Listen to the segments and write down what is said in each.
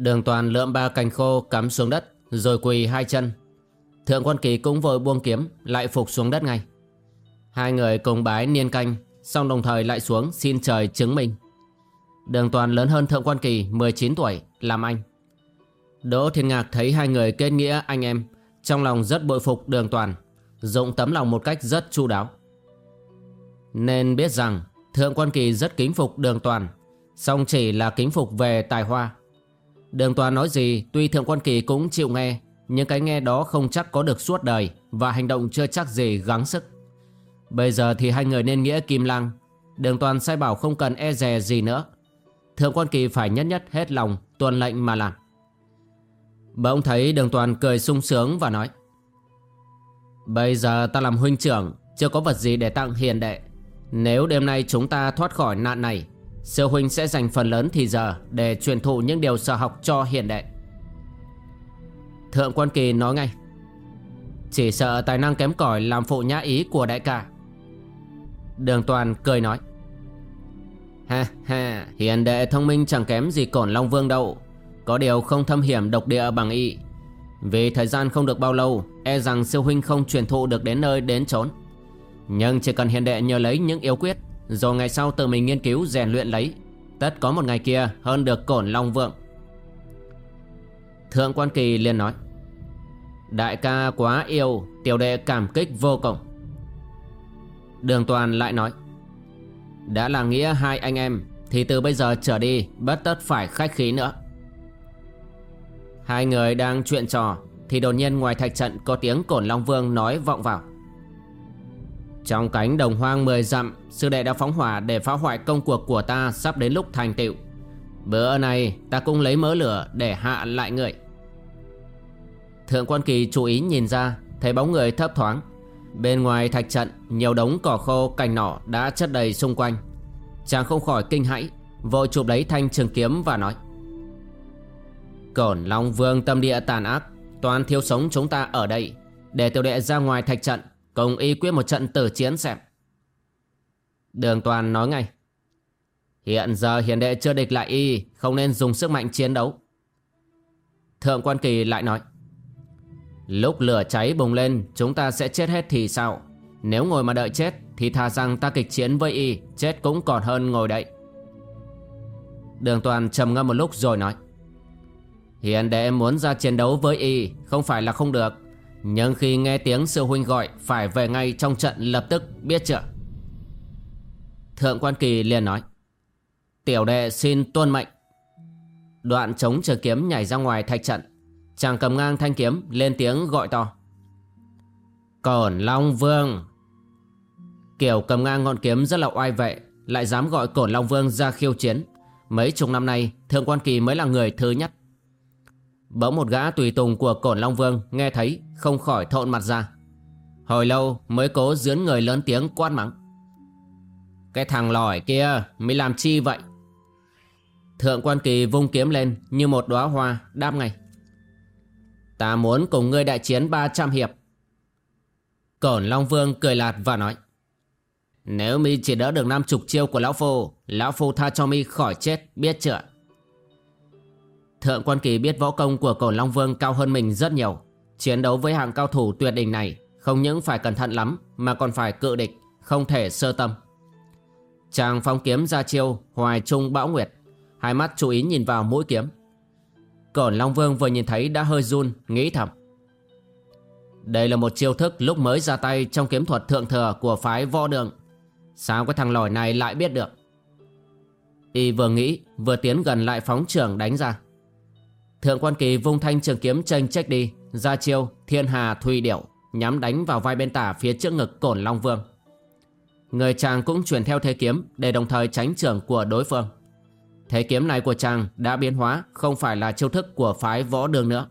Đường toàn lượm ba cành khô cắm xuống đất, Rồi quỳ hai chân. Thượng quan kỳ cũng vội buông kiếm, Lại phục xuống đất ngay. Hai người cùng bái niên canh, Xong đồng thời lại xuống xin trời chứng minh. Đường toàn lớn hơn thượng quan kỳ 19 tuổi, làm anh. Đỗ Thiên Ngạc thấy hai người kết nghĩa anh em, Trong lòng rất bội phục đường toàn, Dụng tấm lòng một cách rất chu đáo. Nên biết rằng, Thượng quan kỳ rất kính phục đường toàn, Song chỉ là kính phục về tài hoa. Đường toàn nói gì, tuy Thượng Quan Kỳ cũng chịu nghe, Nhưng cái nghe đó không chắc có được suốt đời Và hành động chưa chắc gì gắng sức. Bây giờ thì hai người nên nghĩa kim lăng. Đường toàn sai bảo không cần e dè gì nữa. Thượng Quan Kỳ phải nhất nhất hết lòng, tuân lệnh mà làm. Bỗng thấy đường toàn cười sung sướng và nói, Bây giờ ta làm huynh trưởng, Chưa có vật gì để tặng hiền đệ. Nếu đêm nay chúng ta thoát khỏi nạn này Sư huynh sẽ dành phần lớn thì giờ Để truyền thụ những điều sở học cho hiền đệ. Thượng quan kỳ nói ngay. Chỉ sợ tài năng kém cỏi Làm phụ nhã ý của đại ca. Đường toàn cười nói. Ha ha, Hiền đệ thông minh chẳng kém gì cổn Long Vương đâu. Có điều không thâm hiểm độc địa bằng y. Vì thời gian không được bao lâu E rằng sư huynh không truyền thụ được đến nơi đến chốn. Nhưng chỉ cần hiền đệ nhờ lấy những yếu quyết rồi ngày sau tự mình nghiên cứu, rèn luyện lấy. Tất có một ngày kia hơn được cổn long vượng. Thượng quan kỳ liền nói, Đại ca quá yêu, Tiểu đệ cảm kích vô cùng. Đường toàn lại nói, Đã là nghĩa hai anh em, Thì từ bây giờ trở đi Bất tất phải khách khí nữa. Hai người đang chuyện trò, Thì đột nhiên ngoài thạch trận Có tiếng cổn long vương nói vọng vào trong cánh đồng hoang mười dặm, Sư đệ đã phóng hỏa để phá hoại công cuộc của ta Sắp đến lúc thành tựu. Bữa này ta cũng lấy mớ lửa Để hạ lại người Thượng quan kỳ chú ý nhìn ra, Thấy bóng người thấp thoáng. Bên ngoài thạch trận, Nhiều đống cỏ khô, cành nỏ đã chất đầy xung quanh. Chàng không khỏi kinh hãi, Vội chụp lấy thanh trường kiếm và nói, Cổn Long Vương tâm địa tàn ác Toàn thiếu sống chúng ta ở đây. Để tiểu đệ ra ngoài thạch trận Cùng y quyết một trận tử chiến xem. Đường toàn nói ngay. Hiện giờ hiền đệ chưa địch lại y, Không nên dùng sức mạnh chiến đấu. Thượng quan kỳ lại nói. Lúc lửa cháy bùng lên, Chúng ta sẽ chết hết thì sao? Nếu ngồi mà đợi chết, Thì thà rằng ta kịch chiến với y, Chết cũng còn hơn ngồi đậy. Đường toàn trầm ngâm một lúc rồi nói. Hiền đệ muốn ra chiến đấu với y, Không phải là không được nhưng khi nghe tiếng sư huynh gọi, Phải về ngay trong trận lập tức, biết chưa? Thượng quan kỳ liền nói, Tiểu đệ xin tuân mệnh. Đoạn chống chờ kiếm nhảy ra ngoài thạch trận, Chàng cầm ngang thanh kiếm lên tiếng gọi to, Cổn Long Vương. Kiểu cầm ngang ngọn kiếm rất là oai vệ, Lại dám gọi Cổn Long Vương ra khiêu chiến. Mấy chục năm nay, Thượng quan kỳ mới là người thứ nhất Bỗng một gã tùy tùng của Cổn Long Vương nghe thấy không khỏi thộn mặt ra. Hồi lâu mới cố dướn người lớn tiếng quát mắng. Cái thằng lỏi kia mới làm chi vậy? Thượng quan kỳ vung kiếm lên như một đóa hoa đáp ngay. Ta muốn cùng ngươi đại chiến 300 hiệp. Cổn Long Vương cười lạt và nói. Nếu mi chỉ đỡ được năm chục chiêu của Lão Phu, Lão Phu tha cho mi khỏi chết, biết chưa? Thượng quan kỳ biết võ công của cổ Long Vương cao hơn mình rất nhiều. Chiến đấu với hạng cao thủ tuyệt đỉnh này không những phải cẩn thận lắm mà còn phải cự địch, không thể sơ tâm. Chàng phong kiếm ra chiêu, hoài trung bão nguyệt, Hai mắt chú ý nhìn vào mũi kiếm. Cổn Long Vương vừa nhìn thấy đã hơi run Nghĩ thầm. Đây là một chiêu thức lúc mới ra tay Trong kiếm thuật thượng thừa của phái võ đường. Sao cái thằng lỏi này lại biết được? Y vừa nghĩ Vừa tiến gần lại phóng trưởng đánh ra. Thượng quan kỳ vung thanh trường kiếm tranh trách đi. Ra chiêu, thiên hà, thùy điểu Nhắm đánh vào vai bên tả phía trước ngực cổn Long Vương. Người chàng cũng chuyển theo thế kiếm Để đồng thời tránh trường của đối phương. Thế kiếm này của chàng đã biến hóa, Không phải là chiêu thức của phái võ đường nữa.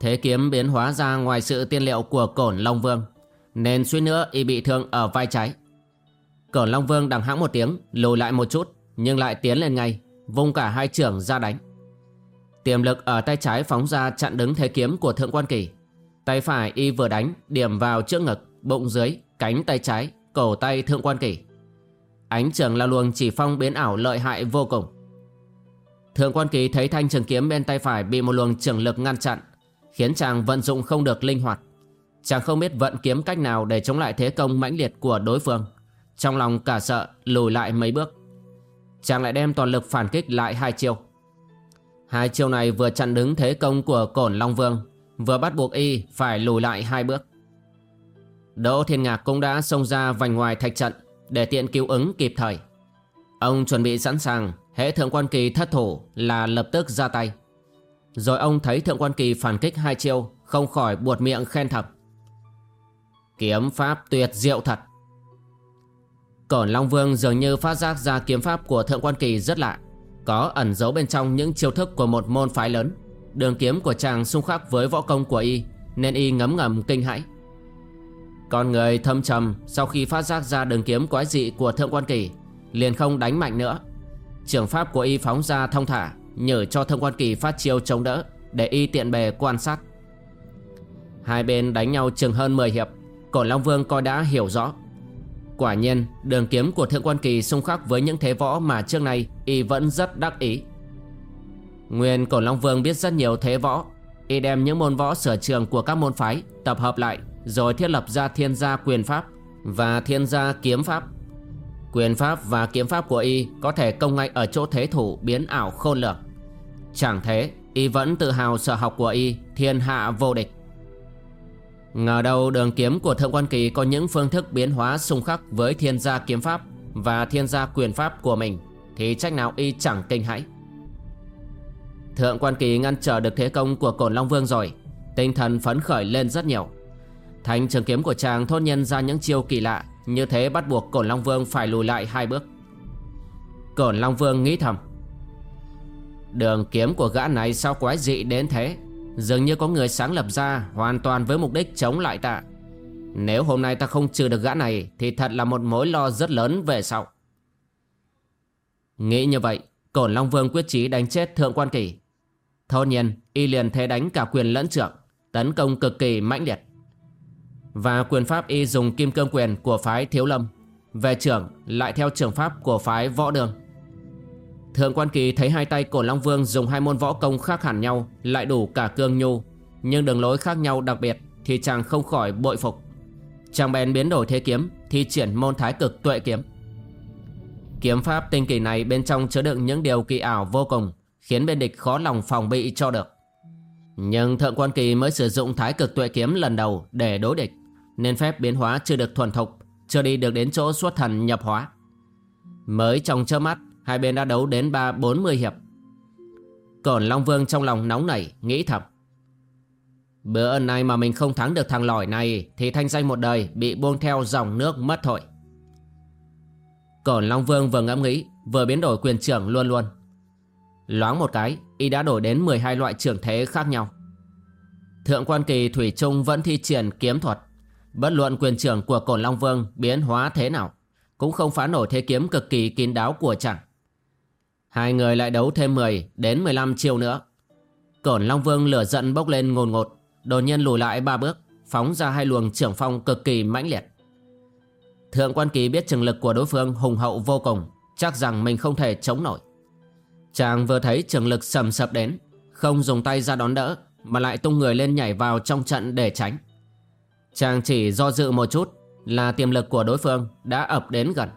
Thế kiếm biến hóa ra ngoài sự tiên liệu của cổn Long Vương, Nên suýt nữa y bị thương ở vai trái. Cổn Long Vương đằng hãng một tiếng, Lùi lại một chút, Nhưng lại tiến lên ngay, Vung cả hai trưởng ra đánh. Tiềm lực ở tay trái phóng ra chặn đứng thế kiếm của Thượng Quan Kỳ. Tay phải y vừa đánh Điểm vào trước ngực, bụng dưới, cánh tay trái Cổ tay Thượng Quan Kỳ. Ánh trường lao luồng chỉ phong biến ảo lợi hại vô cùng. Thượng quan kỳ thấy thanh trường kiếm bên tay phải bị một luồng trường lực ngăn chặn Khiến chàng vận dụng không được linh hoạt. Chàng không biết vận kiếm cách nào để chống lại thế công mãnh liệt của đối phương. Trong lòng cả sợ lùi lại mấy bước. Chàng lại đem toàn lực phản kích lại hai chiêu. Hai chiêu này vừa chặn đứng thế công của cổn Long Vương Vừa bắt buộc y phải lùi lại hai bước Đỗ Thiên Ngạc cũng đã xông ra vành ngoài thạch trận để tiện cứu ứng kịp thời. Ông chuẩn bị sẵn sàng, hệ thượng quan kỳ thất thủ là lập tức ra tay. Rồi ông thấy thượng quan kỳ phản kích hai chiêu, không khỏi buột miệng khen thầm. Kiếm pháp tuyệt diệu thật. Cổn Long Vương dường như phát giác ra kiếm pháp của thượng quan kỳ rất lạ, có ẩn giấu bên trong những chiêu thức của một môn phái lớn. Đường kiếm của chàng xung khắc với võ công của y, nên y ngấm ngầm kinh hãi. Con người thâm trầm sau khi phát giác ra đường kiếm quái dị của Thượng Quan Kỳ liền không đánh mạnh nữa. Trường pháp của y phóng ra thông thả nhờ cho Thượng Quan Kỳ phát chiêu chống đỡ để y tiện bề quan sát. Hai bên đánh nhau chừng hơn 10 hiệp, Cổ Long Vương coi đã hiểu rõ. Quả nhiên, đường kiếm của Thượng Quan Kỳ xung khắc với những thế võ mà trước nay y vẫn rất đắc ý. Nguyên Cổ Long Vương biết rất nhiều thế võ, y đem những môn võ sở trường của các môn phái tập hợp lại rồi thiết lập ra thiên gia quyền pháp và thiên gia kiếm pháp. Quyền pháp và kiếm pháp của y có thể công ngay ở chỗ thế thủ biến ảo khôn lường. Chẳng thế, y vẫn tự hào sở học của y thiên hạ vô địch. Ngờ đâu đường kiếm của Thượng Quan Kỳ có những phương thức biến hóa xung khắc với thiên gia kiếm pháp và thiên gia quyền pháp của mình thì trách nào y chẳng kinh hãi. Thượng Quan Kỳ ngăn trở được thế công của Cổn Long Vương rồi, tinh thần phấn khởi lên rất nhiều. Thanh trường kiếm của chàng thốt nhân ra những chiêu kỳ lạ Như thế bắt buộc Cổn Long Vương phải lùi lại hai bước Cổn Long Vương nghĩ thầm Đường kiếm của gã này sao quái dị đến thế Dường như có người sáng lập ra Hoàn toàn với mục đích chống lại ta. Nếu hôm nay ta không trừ được gã này, Thì thật là một mối lo rất lớn về sau. Nghĩ như vậy, Cổn Long Vương quyết chí đánh chết Thượng Quan Kỳ. Thôn nhiên, y liền thế đánh cả quyền lẫn trưởng, Tấn công cực kỳ mãnh liệt. Và quyền pháp y dùng kim cương quyền của phái Thiếu Lâm, Về trưởng lại theo trưởng pháp của phái Võ Đường. Thượng quan kỳ thấy hai tay cổ Long Vương dùng hai môn võ công khác hẳn nhau Lại đủ cả cương nhu. Nhưng đường lối khác nhau đặc biệt Thì chàng không khỏi bội phục. Chàng bèn biến đổi thế kiếm Thi triển môn thái cực tuệ kiếm. Kiếm pháp tinh kỳ này bên trong chứa đựng những điều kỳ ảo vô cùng Khiến bên địch khó lòng phòng bị cho được. Nhưng thượng quan kỳ mới sử dụng thái cực tuệ kiếm lần đầu để đối địch nên phép biến hóa chưa được thuần thục, chưa đi được đến chỗ xuất thần nhập hóa. Mới trong chớp mắt, hai bên đã đấu đến ba bốn mươi hiệp. Cổn Long Vương trong lòng nóng nảy, nghĩ thầm. Bữa nay mà mình không thắng được thằng lỏi này thì thanh danh một đời bị buông theo dòng nước mất thôi. Cổn Long Vương vừa ngẫm nghĩ, vừa biến đổi quyền trưởng luôn luôn. Loáng một cái, y đã đổi đến 12 loại trưởng thế khác nhau. Thượng quan kỳ Thủy Trung vẫn thi triển kiếm thuật. Bất luận quyền trưởng của Cổn Long Vương biến hóa thế nào, cũng không phá nổi thế kiếm cực kỳ kín đáo của chẳng. Hai người lại đấu thêm 10 đến 15 chiêu nữa. Cổn Long Vương lửa giận bốc lên ngồn ngột, đột nhiên lùi lại ba bước, phóng ra hai luồng trưởng phong cực kỳ mãnh liệt. Thượng quan kỳ biết trường lực của đối phương hùng hậu vô cùng, chắc rằng mình không thể chống nổi. Chàng vừa thấy trường lực sầm sập đến, không dùng tay ra đón đỡ, mà lại tung người lên nhảy vào trong trận để tránh. Chàng chỉ do dự một chút là tiềm lực của đối phương đã ập đến gần.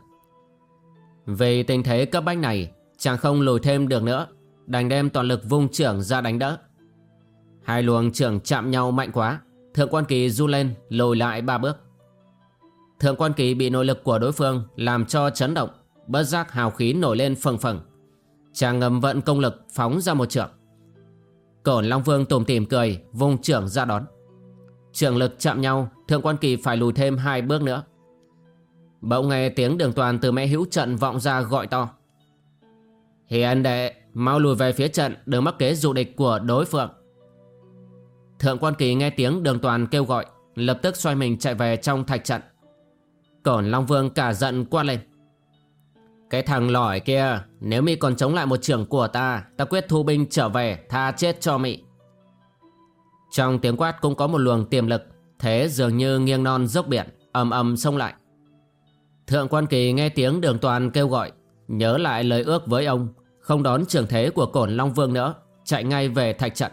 Vì tình thế cấp bách này, Chàng không lùi thêm được nữa. Đành đem toàn lực vung trưởng ra đánh đỡ. Hai luồng trưởng chạm nhau mạnh quá. Thượng quan kỳ du lên, lùi lại ba bước. Thượng quan kỳ bị nội lực của đối phương Làm cho chấn động. Bất giác hào khí nổi lên phừng phừng. Chàng ngầm vận công lực phóng ra một trưởng Cổn Long Vương tủm tỉm cười, Vung trưởng ra đón. Trưởng lực chạm nhau, Thượng quan kỳ phải lùi thêm hai bước nữa. Bỗng nghe tiếng đường toàn từ mẹ hữu trận vọng ra gọi to. Hiền đệ, Mau lùi về phía trận, Đừng mắc kế dụ địch của đối phương. Thượng quan kỳ nghe tiếng đường toàn kêu gọi, Lập tức xoay mình chạy về trong thạch trận. Cổn Long Vương cả giận quát lên. Cái thằng lỏi kia, Nếu mi còn chống lại một trưởng của ta Ta quyết thu binh trở về, Tha chết cho mị Trong tiếng quát cũng có một luồng tiềm lực, Thế dường như nghiêng non dốc biển, ầm ầm xông lại. Thượng quan kỳ nghe tiếng đường toàn kêu gọi, Nhớ lại lời ước với ông không đón trưởng thế của cổn Long Vương nữa, Chạy ngay về thạch trận.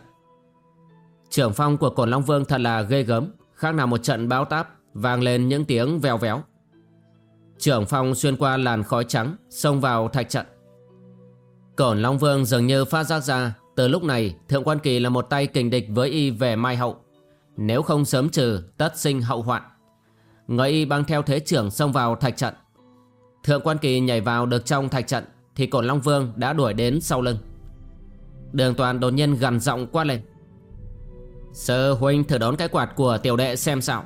Trưởng phong của cổn Long Vương thật là ghê gớm, Khác nào một trận báo táp, Vang lên những tiếng vèo véo. Trưởng phong xuyên qua làn khói trắng, Xông vào thạch trận. Cổn Long Vương dường như phát giác ra, Từ lúc này, Thượng quan kỳ là một tay kình địch với y về mai hậu. Nếu không sớm trừ, tất sinh hậu hoạn. Người y băng theo thế trưởng xông vào thạch trận. Thượng quan kỳ nhảy vào được trong thạch trận. Thì cổn Long Vương đã đuổi đến sau lưng. Đường toàn đột nhiên gằn giọng quát lên. Sơ huynh thử đón cái quạt của tiểu đệ xem sao.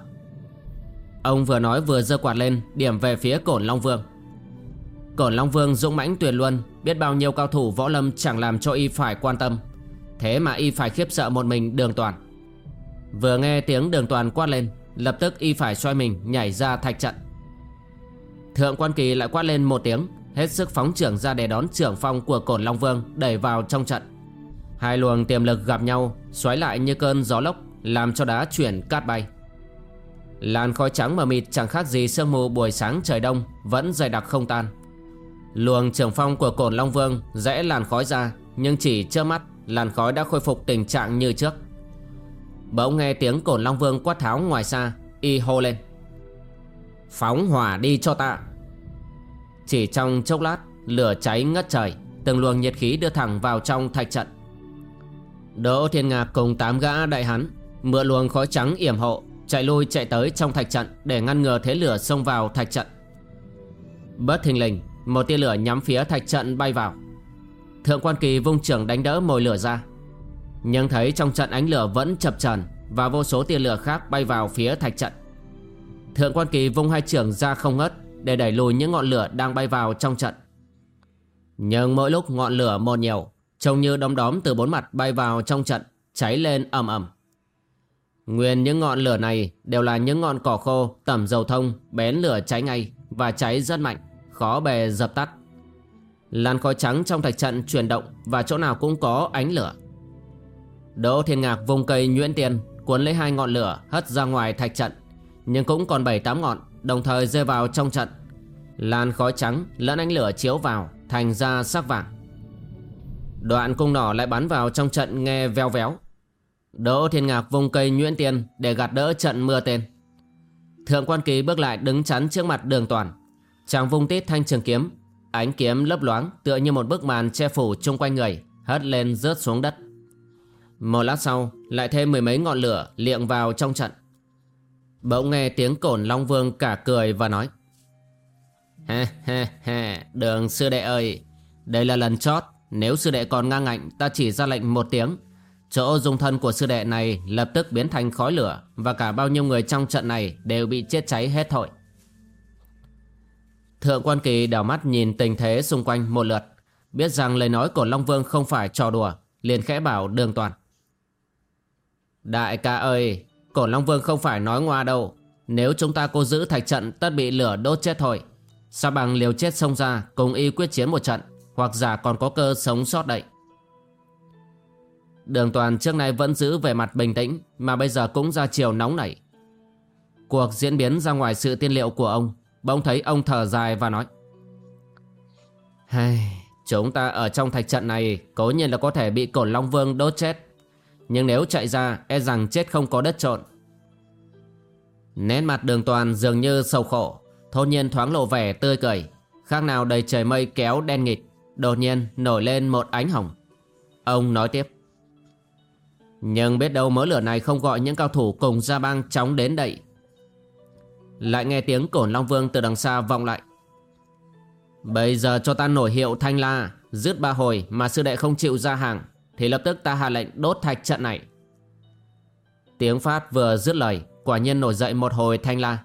Ông vừa nói vừa giơ quạt lên, Điểm về phía cổn Long Vương. Cổn Long Vương dũng mãnh tuyệt luân, Biết bao nhiêu cao thủ võ lâm chẳng làm cho y phải quan tâm. Thế mà y phải khiếp sợ một mình đường toàn. Vừa nghe tiếng đường toàn quát lên, Lập tức y phải xoay mình nhảy ra thạch trận. Thượng quan kỳ lại quát lên một tiếng. Hết sức phóng trưởng ra để đón trưởng phong của cổn Long Vương Đẩy vào trong trận. Hai luồng tiềm lực gặp nhau, Xoáy lại như cơn gió lốc, Làm cho đá chuyển cát bay. Làn khói trắng mờ mịt chẳng khác gì sương mù buổi sáng trời đông Vẫn dày đặc không tan. Luồng trưởng phong của cổn Long Vương rẽ làn khói ra, Nhưng chỉ chớp mắt, Làn khói đã khôi phục tình trạng như trước. Bỗng nghe tiếng cổn Long Vương quát tháo ngoài xa, Y hô lên. Phóng hỏa đi cho ta. Chỉ trong chốc lát, Lửa cháy ngất trời, Từng luồng nhiệt khí đưa thẳng vào trong thạch trận. Đỗ Thiên Ngạc cùng tám gã đại hán, Mượn luồng khói trắng yểm hộ, Chạy lui chạy tới trong thạch trận Để ngăn ngừa thế lửa xông vào thạch trận. Bất thình lình, Một tia lửa nhắm phía thạch trận bay vào. Thượng quan kỳ vung trưởng đánh đỡ mồi lửa ra. Nhưng thấy trong trận ánh lửa vẫn chập trần Và vô số tia lửa khác bay vào phía thạch trận. Thượng quan kỳ vung hai trưởng ra không ngớt để đẩy lùi những ngọn lửa đang bay vào trong trận Nhưng mỗi lúc ngọn lửa một nhiều Trông như đom đóm từ bốn mặt bay vào trong trận Cháy lên ầm ầm Nguyên những ngọn lửa này đều là những ngọn cỏ khô tẩm dầu thông bén lửa cháy ngay và cháy rất mạnh, khó bề dập tắt. Làn khói trắng trong thạch trận chuyển động và chỗ nào cũng có ánh lửa. Đỗ Thiên Ngạc vùng cây nhuyễn tiền cuốn lấy hai ngọn lửa hất ra ngoài thạch trận nhưng cũng còn bảy tám ngọn đồng thời rơi vào trong trận. Làn khói trắng lẫn ánh lửa chiếu vào thành ra sắc vàng. Đoạn cung nỏ lại bắn vào trong trận nghe veo véo Đỗ Thiên Ngạc vung cây nhuyễn tiền để gạt đỡ trận mưa tên. Thượng quan ký bước lại đứng chắn trước mặt đường toàn. Chàng vung tít thanh trường kiếm. Ánh kiếm lấp loáng tựa như một bức màn che phủ chung quanh người, hất lên rớt xuống đất. Một lát sau, lại thêm mười mấy ngọn lửa liệng vào trong trận. Bỗng nghe tiếng cổn Long Vương cả cười và nói. Ha ha ha, đường sư đệ ơi, đây là lần chót. Nếu sư đệ còn ngang ngạnh, ta chỉ ra lệnh một tiếng Chỗ dung thân của sư đệ này lập tức biến thành khói lửa và cả bao nhiêu người trong trận này đều bị chết cháy hết thôi. Thượng quan kỳ đảo mắt nhìn tình thế xung quanh một lượt, biết rằng lời nói của Long Vương không phải trò đùa, liền khẽ bảo đường toàn. Đại ca ơi, cổ Long Vương không phải nói ngoa đâu, nếu chúng ta cố giữ thạch trận tất bị lửa đốt chết thôi. Sao bằng liều chết xông ra cùng y quyết chiến một trận, hoặc giả còn có cơ sống sót đậy. Đường toàn trước nay vẫn giữ về mặt bình tĩnh Mà bây giờ cũng ra chiều nóng nảy Cuộc diễn biến ra ngoài sự tiên liệu của ông Bỗng thấy ông thở dài và nói Hay, Chúng ta ở trong thạch trận này Cố nhiên là có thể bị Cổ Long Vương đốt chết nhưng nếu chạy ra E rằng chết không có đất trộn Nét mặt đường toàn dường như sầu khổ Thôn nhiên thoáng lộ vẻ tươi cười Khác nào đầy trời mây kéo đen nghịt đột nhiên nổi lên một ánh hồng. Ông nói tiếp. Nhưng biết đâu mớ lửa này không gọi những cao thủ cùng gia bang chóng đến đậy. Lại nghe tiếng cổn Long Vương từ đằng xa vọng lại. Bây giờ cho ta nổi hiệu thanh la, dứt ba hồi mà sư đệ không chịu ra hàng, thì lập tức ta hạ lệnh đốt thạch trận này. Tiếng phát vừa dứt lời, quả nhiên nổi dậy một hồi thanh la.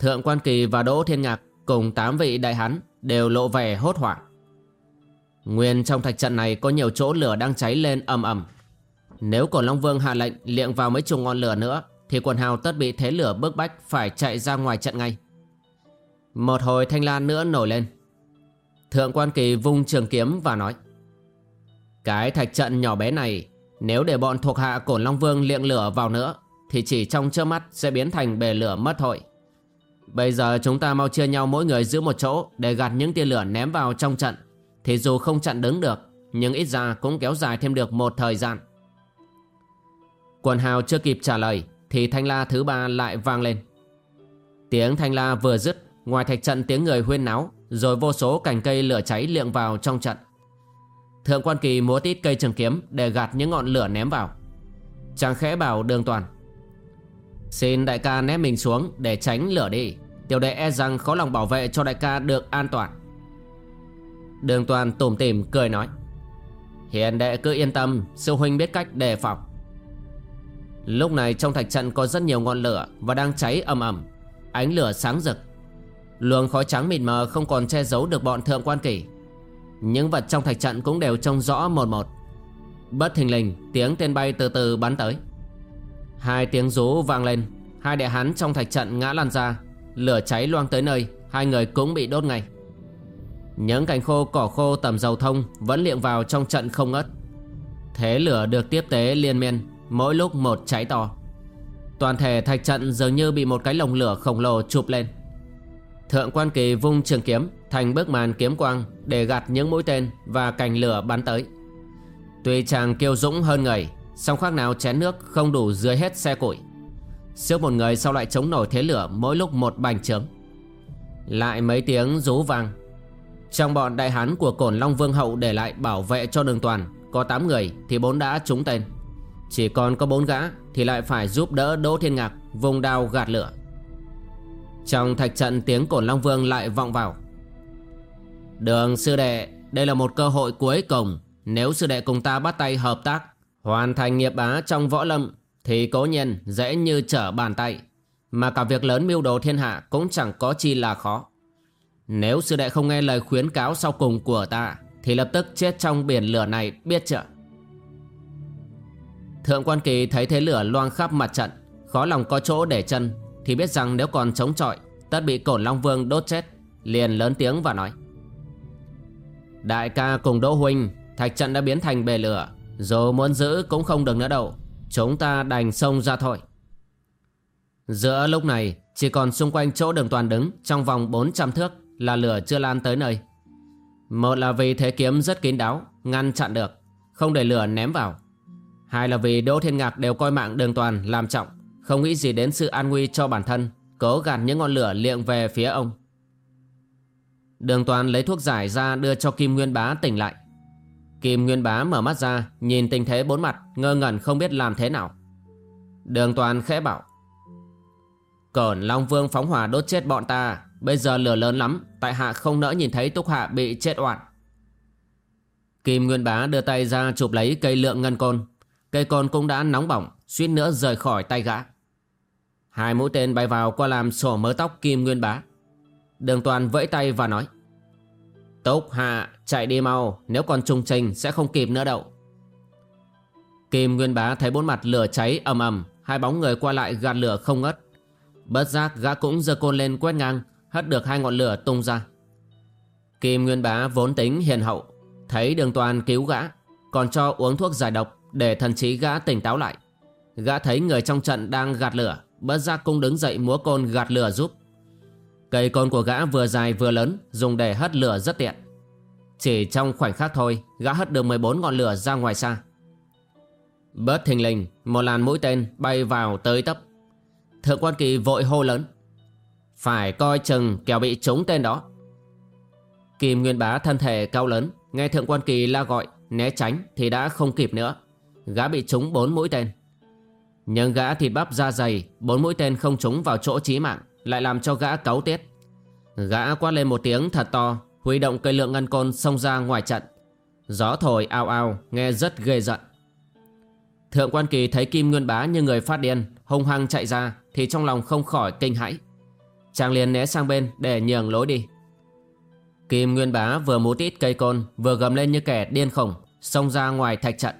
Thượng Quan Kỳ và Đỗ Thiên Ngạc cùng tám vị đại hán đều lộ vẻ hốt hoảng. Nguyên trong thạch trận này có nhiều chỗ lửa đang cháy lên ầm ầm. Nếu Cổ Long Vương hạ lệnh liệng vào mấy chục ngọn lửa nữa thì quần hào tất bị thế lửa bức bách phải chạy ra ngoài trận ngay. Một hồi thanh lan nữa nổi lên. Thượng Quan Kỳ vung trường kiếm và nói cái thạch trận nhỏ bé này nếu để bọn thuộc hạ Cổ Long Vương liệng lửa vào nữa thì chỉ trong chớp mắt sẽ biến thành bể lửa mất thôi. Bây giờ chúng ta mau chia nhau mỗi người giữ một chỗ để gạt những tia lửa ném vào trong trận. Thì dù không chặn đứng được, nhưng ít ra cũng kéo dài thêm được một thời gian. Quần hào chưa kịp trả lời thì thanh la thứ ba lại vang lên. Tiếng thanh la vừa dứt, ngoài thạch trận tiếng người huyên náo, rồi vô số cành cây lửa cháy liệng vào trong trận. Thượng quan kỳ múa tít cây trường kiếm để gạt những ngọn lửa ném vào. Chàng khẽ bảo đường toàn. Xin đại ca ném mình xuống để tránh lửa đi Tiểu đệ e rằng khó lòng bảo vệ cho đại ca được an toàn Đường toàn tủm tỉm cười nói Hiền đệ cứ yên tâm, Sư huynh biết cách đề phòng Lúc này trong thạch trận có rất nhiều ngọn lửa Và đang cháy ầm ầm, Ánh lửa sáng rực Luồng khói trắng mịt mờ không còn che giấu được bọn thượng quan kỷ những vật trong thạch trận cũng đều trông rõ một một. Bất thình lình, tiếng tên bay từ từ bắn tới. Hai tiếng rú vang lên. Hai đệ hán trong thạch trận ngã lăn ra. Lửa cháy loang tới nơi, Hai người cũng bị đốt ngay. Những cành khô, cỏ khô, tầm dầu thông Vẫn liệng vào trong trận không ngất Thế lửa được tiếp tế liên miên, Mỗi lúc một cháy to. Toàn thể thạch trận dường như bị một cái lồng lửa khổng lồ chụp lên. Thượng quan kỳ vung trường kiếm Thành bức màn kiếm quang Để gạt những mũi tên Và cành lửa bắn tới. Tuy chàng kiêu dũng hơn người, Song khoác nào chén nước không đủ dưới hết xe củi. Sức một người sau lại chống nổi thế lửa mỗi lúc một bành trướng. Lại mấy tiếng rú vang. Trong bọn đại hán của cổn Long Vương Hậu để lại bảo vệ cho đường toàn, Có 8 người thì bốn đã trúng tên. Chỉ còn có bốn gã thì lại phải giúp đỡ Đỗ Thiên Ngạc vùng đao gạt lửa. Trong thạch trận tiếng cổn Long Vương lại vọng vào. Đường sư đệ Đây là một cơ hội cuối cùng Nếu sư đệ cùng ta bắt tay hợp tác Hoàn thành nghiệp bá trong võ lâm thì cố nhiên dễ như trở bàn tay. Mà cả việc lớn mưu đồ thiên hạ cũng chẳng có chi là khó. Nếu sư đệ không nghe lời khuyến cáo sau cùng của ta thì lập tức chết trong biển lửa này biết chưa? Thượng quan kỳ thấy thế lửa loang khắp mặt trận, khó lòng có chỗ để chân thì biết rằng nếu còn chống chọi tất bị cổn Long Vương đốt chết, liền lớn tiếng và nói. Đại ca cùng Đỗ Huynh, thạch trận đã biến thành bề lửa, dù muốn giữ cũng không được nữa đâu. Chúng ta đành xông ra thôi. Giữa lúc này Chỉ còn xung quanh chỗ đường toàn đứng Trong vòng 400 thước Là lửa chưa lan tới nơi. Một là vì thế kiếm rất kín đáo Ngăn chặn được Không để lửa ném vào. Hai là vì Đỗ Thiên Ngạc đều coi mạng đường toàn làm trọng Không nghĩ gì đến sự an nguy cho bản thân Cố gạt những ngọn lửa liệng về phía ông. Đường toàn lấy thuốc giải ra đưa cho Kim Nguyên Bá tỉnh lại. Kim Nguyên Bá mở mắt ra, Nhìn tình thế bốn mặt, Ngơ ngẩn không biết làm thế nào. Đường toàn khẽ bảo, Cổn Long Vương phóng hỏa đốt chết bọn ta, Bây giờ lửa lớn lắm, Tại hạ không nỡ nhìn thấy Túc Hạ bị chết oan Kim Nguyên Bá đưa tay ra chụp lấy cây lượng ngân côn. Cây côn cũng đã nóng bỏng, Suýt nữa rời khỏi tay gã. Hai mũi tên bay vào qua làm sổ mớ tóc Kim Nguyên Bá. Đường toàn vẫy tay và nói, Tốc hạ, chạy đi mau, Nếu còn trùng trình sẽ không kịp nữa đâu. Kim Nguyên Bá thấy bốn mặt lửa cháy ầm ầm, Hai bóng người qua lại gạt lửa không ngất Bất giác gã cũng giơ côn lên quét ngang, Hất được hai ngọn lửa tung ra. Kim Nguyên Bá vốn tính hiền hậu, Thấy đường toàn cứu gã, Còn cho uống thuốc giải độc Để thần trí gã tỉnh táo lại. Gã thấy người trong trận đang gạt lửa, Bất giác cũng đứng dậy múa côn gạt lửa giúp. Cây côn của gã vừa dài vừa lớn, Dùng để hất lửa rất tiện. Chỉ trong khoảnh khắc thôi, Gã hất được 14 ngọn lửa ra ngoài xa. Bớt thình lình, Một làn mũi tên bay vào tới tấp. Thượng quan kỳ vội hô lớn. Phải coi chừng kẻo bị trúng tên đó. Kim Nguyên Bá thân thể cao lớn, Nghe thượng quan kỳ la gọi, Né tránh thì đã không kịp nữa. Gã bị trúng bốn mũi tên. Nhưng gã thịt bắp da dày, Bốn mũi tên không trúng vào chỗ chí mạng. Lại làm cho gã cáu tiết. Gã quát lên một tiếng thật to, Huy động cây lượng ngân côn xông ra ngoài trận. Gió thổi ao ao Nghe rất ghê giận. Thượng quan kỳ thấy Kim Nguyên Bá như người phát điên, Hung hăng chạy ra, Thì trong lòng không khỏi kinh hãi. Chàng liền né sang bên để nhường lối đi. Kim Nguyên Bá vừa múa tít cây côn, Vừa gầm lên như kẻ điên khủng, Xông ra ngoài thạch trận.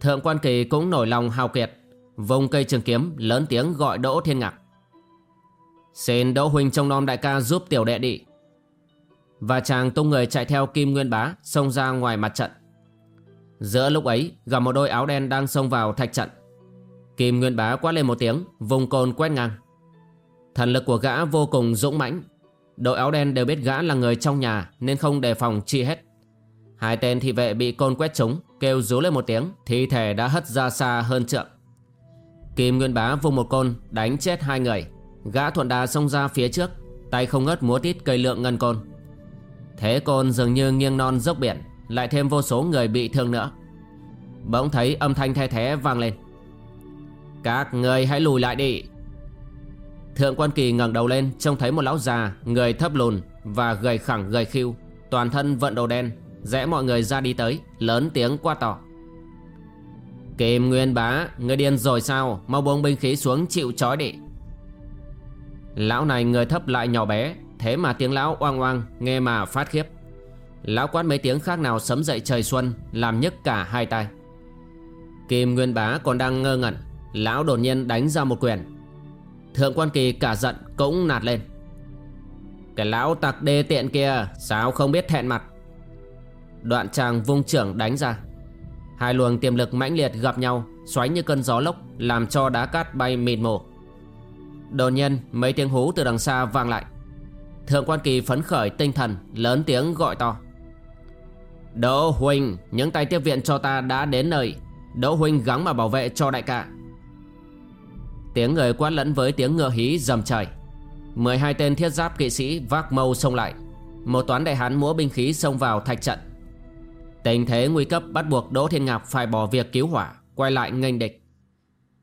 Thượng quan kỳ cũng nổi lòng hào kiệt Vùng cây trường kiếm, lớn tiếng gọi Đỗ Thiên Ngạc. Xin Đỗ Huynh trông nom đại ca giúp tiểu đệ đi. Và chàng tung người chạy theo Kim Nguyên Bá, Xông ra ngoài mặt trận. Giữa lúc ấy, gặp một đôi áo đen đang xông vào thạch trận. Kim Nguyên Bá quát lên một tiếng, Vùng côn quét ngang. Thần lực của gã vô cùng dũng mãnh. Đội áo đen đều biết gã là người trong nhà, Nên không đề phòng chi hết. Hai tên thị vệ bị côn quét trúng, Kêu rú lên một tiếng, Thi thể đã hất ra xa hơn trượng. Kim Nguyên Bá vùng một côn, Đánh chết hai người. Gã thuận đà xông ra phía trước, Tay không ngớt múa tít cây lượng ngân côn. Thế côn dường như nghiêng non dốc biển, Lại thêm vô số người bị thương nữa. Bỗng thấy âm thanh the thế vang lên. Các người hãy lùi lại đi. Thượng quan kỳ ngẩng đầu lên, Trông thấy một lão già, Người thấp lùn Và gầy khẳng gầy khiu Toàn thân vận đồ đen, Rẽ mọi người ra đi tới, Lớn tiếng qua tỏ Kim Nguyên Bá, Người điên rồi sao? Mau buông binh khí xuống chịu trói đi. Lão này người thấp lại nhỏ bé, Thế mà tiếng lão oang oang, Nghe mà phát khiếp. Lão quát mấy tiếng khác nào sấm dậy trời xuân, Làm nhức cả hai tay Kim Nguyên Bá còn đang ngơ ngẩn, Lão đột nhiên đánh ra một quyền. Thượng quan kỳ cả giận cũng nạt lên. Cái lão tặc đê tiện kia, Sao không biết thẹn mặt? Đoạn chàng vung trưởng đánh ra. Hai luồng tiềm lực mãnh liệt gặp nhau, Xoáy như cơn gió lốc, Làm cho đá cát bay mịt mù. Đột nhiên, mấy tiếng hú từ đằng xa vang lại. Thượng quan kỳ phấn khởi tinh thần, Lớn tiếng gọi to. Đỗ Huynh Những tay tiếp viện cho ta đã đến nơi. Đỗ Huynh gắng mà bảo vệ cho đại ca. Tiếng người quát lẫn với tiếng ngựa hí dầm trời. 12 tên thiết giáp kỵ sĩ vác mâu xông lại. Một toán đại hán múa binh khí xông vào thạch trận. Tình thế nguy cấp bắt buộc Đỗ Thiên Ngạc phải bỏ việc cứu hỏa, Quay lại nghênh địch.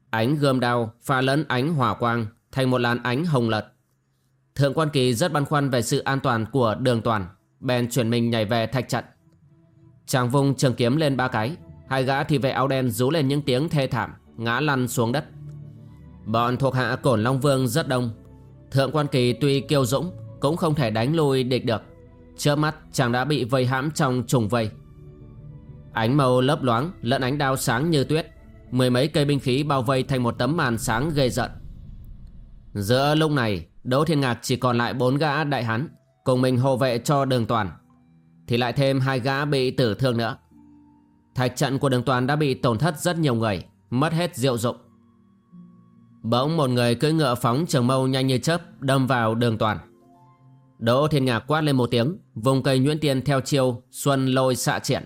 Ánh gươm đao pha lẫn ánh hỏa quang Thành một làn ánh hồng lật. Thượng quan kỳ rất băn khoăn về sự an toàn của đường toàn. Bèn chuyển mình nhảy về thạch trận. Chàng vung trường kiếm lên ba cái. Hai gã thì vệ áo đen rú lên những tiếng thê thảm, Ngã lăn xuống đất. Bọn thuộc hạ Cổn Long Vương rất đông. Thượng quan kỳ tuy kiêu dũng, Cũng không thể đánh lui địch được. Trước mắt, chàng đã bị vây hãm trong trùng vây. Ánh màu lấp loáng, lẫn ánh đao sáng như tuyết. Mười mấy cây binh khí bao vây thành một tấm màn sáng ghê giận Giữa lúc này, Đỗ Thiên Ngạc chỉ còn lại bốn gã đại hán, Cùng mình hộ vệ cho đường toàn. Thì lại thêm hai gã bị tử thương nữa. Thạch trận của đường toàn đã bị tổn thất rất nhiều người, Mất hết diệu dụng. Bỗng một người cưỡi ngựa phóng trường mâu nhanh như chớp Đâm vào đường toàn. Đỗ Thiên Ngạc quát lên một tiếng, Vùng cây nhuyễn tiên theo chiêu Xuân lôi xạ triển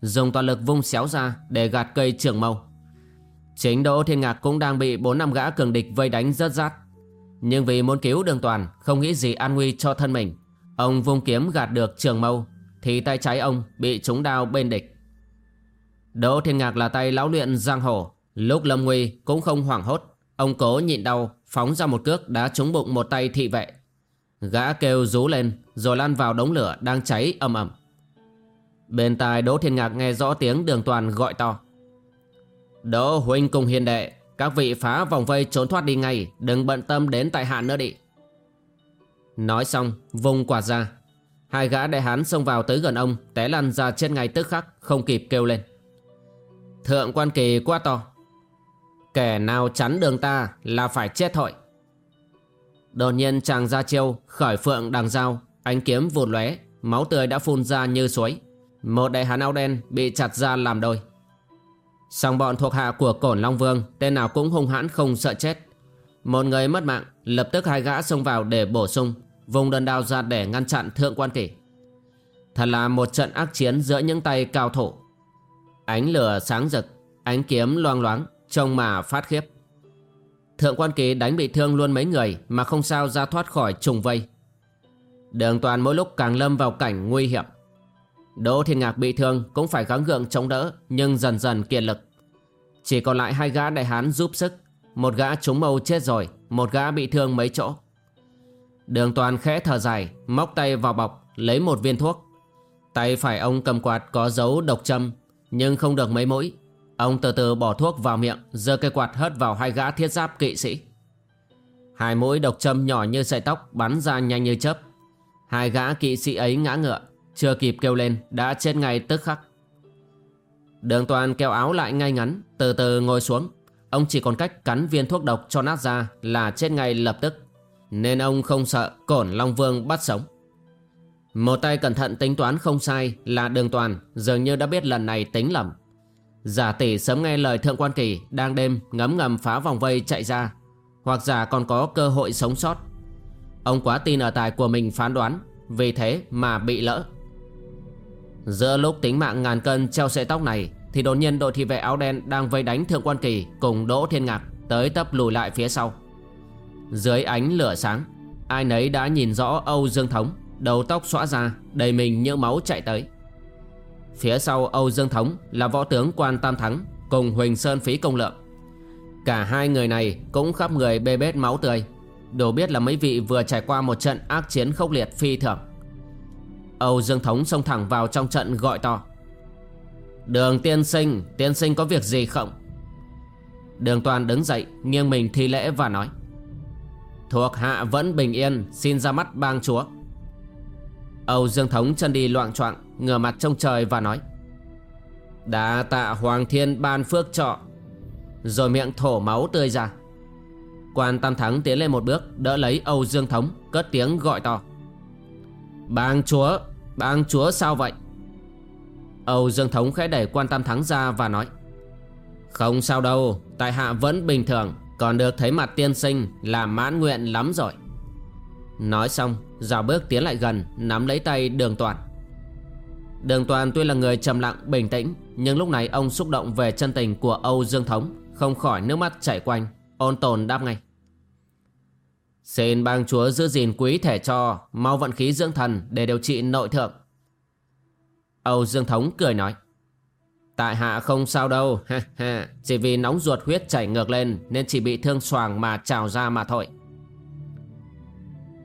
Dùng toàn lực vung xéo ra để gạt cây trường mâu. Chính Đỗ Thiên Ngạc cũng đang bị bốn năm gã cường địch vây đánh rất rát. Nhưng vì muốn cứu đường toàn, Không nghĩ gì an nguy cho thân mình. Ông vung kiếm gạt được trường mâu, Thì tay trái ông bị trúng đao bên địch. Đỗ Thiên Ngạc là tay lão luyện giang hồ. Lúc lâm nguy cũng không hoảng hốt, Ông cố nhịn đau, Phóng ra một cước đá trúng bụng một tay thị vệ. Gã kêu rú lên, Rồi lăn vào đống lửa đang cháy ầm ầm. Bên tai Đỗ Thiên Ngạc nghe rõ tiếng đường toàn gọi to. Đỗ huynh cùng hiền đệ các vị phá vòng vây trốn thoát đi ngay, Đừng bận tâm đến tại hạ nữa đi. Nói xong vùng quạt ra. Hai gã đại hán xông vào tới gần ông, Té lăn ra chết ngay tức khắc, Không kịp kêu lên. Thượng quan kỳ quá to. Kẻ nào chắn đường ta là phải chết thôi. Đột nhiên chàng ra chiêu, Khởi phượng đằng dao, Ánh kiếm vụt lóe, Máu tươi đã phun ra như suối. Một đại hán áo đen bị chặt ra làm đôi. Song bọn thuộc hạ của Cổn Long Vương, Tên nào cũng hung hãn không sợ chết. Một người mất mạng, Lập tức hai gã xông vào để bổ sung, Vùng đơn đao ra để ngăn chặn thượng quan kỷ. Thật là một trận ác chiến giữa những tay cao thủ. Ánh lửa sáng rực, Ánh kiếm loang loáng, Trông mà phát khiếp. Thượng quan kỷ đánh bị thương luôn mấy người Mà không sao ra thoát khỏi trùng vây. Đường toàn mỗi lúc càng lâm vào cảnh nguy hiểm. Đỗ Thiên Ngạc bị thương cũng phải gắng gượng chống đỡ nhưng dần dần kiệt lực. Chỉ còn lại hai gã đại hán giúp sức, một gã trúng mâu chết rồi, một gã bị thương mấy chỗ. Đường toàn khẽ thở dài, móc tay vào bọc, lấy một viên thuốc. Tay phải ông cầm quạt có dấu độc châm, nhưng không được mấy mũi. Ông từ từ bỏ thuốc vào miệng, giơ cây quạt hất vào hai gã thiết giáp kỵ sĩ. Hai mũi độc châm nhỏ như sợi tóc bắn ra nhanh như chớp. Hai gã kỵ sĩ ấy ngã ngựa, chưa kịp kêu lên đã chết ngay tức khắc. Đường toàn kéo áo lại ngay ngắn, từ từ ngồi xuống. Ông chỉ còn cách cắn viên thuốc độc cho nát ra là chết ngay lập tức. Nên ông không sợ cổn Long Vương bắt sống. Một tay cẩn thận tính toán không sai là đường toàn dường như đã biết lần này tính lầm. Giả tỷ sớm nghe lời thượng quan kỳ đang đêm ngấm ngầm phá vòng vây chạy ra. Hoặc giả còn có cơ hội sống sót. Ông quá tin ở tài của mình phán đoán, vì thế mà bị lỡ. Giữa lúc tính mạng ngàn cân treo sợi tóc này, Thì đột nhiên đội thị vệ áo đen đang vây đánh Thượng Quan Kỳ cùng Đỗ Thiên Ngạc Tới tấp lùi lại phía sau. Dưới ánh lửa sáng, Ai nấy đã nhìn rõ Âu Dương Thống, Đầu tóc xõa ra, Đầy mình như máu chạy tới. Phía sau Âu Dương Thống là võ tướng Quan Tam Thắng Cùng Huỳnh Sơn Phí Công Lượng Cả hai người này cũng khắp người bê bết máu tươi, Đồ biết là mấy vị vừa trải qua một trận ác chiến khốc liệt phi thường. Âu Dương Thống xông thẳng vào trong trận gọi to. Đường tiên sinh Tiên sinh có việc gì không? Đường toàn đứng dậy, Nghiêng mình thi lễ và nói. Thuộc hạ vẫn bình yên, Xin ra mắt bang chúa. Âu Dương Thống chân đi loạn choạng, Ngửa mặt trông trời và nói. Đã tạ Hoàng Thiên ban phước trọ Rồi miệng thổ máu tươi ra. Quan Tam Thắng tiến lên một bước, Đỡ lấy Âu Dương Thống, Cất tiếng gọi to. Bang chúa Bang chúa sao vậy? Âu Dương Thống khẽ đẩy quan tam thắng ra và nói, Không sao đâu, Tại hạ vẫn bình thường, Còn được thấy mặt tiên sinh là mãn nguyện lắm rồi. Nói xong dào bước tiến lại gần, Nắm lấy tay đường toàn. Đường toàn tuy là người trầm lặng, bình tĩnh, Nhưng lúc này ông xúc động về chân tình của Âu Dương Thống, Không khỏi nước mắt chảy quanh, Ôn tồn đáp ngay. Xin bang chúa giữ gìn quý thể cho, Mau vận khí dưỡng thần để điều trị nội thượng. Âu Dương Thống cười nói, Tại hạ không sao đâu, ha ha, Chỉ vì nóng ruột huyết chảy ngược lên Nên chỉ bị thương xoàng mà trào ra mà thôi.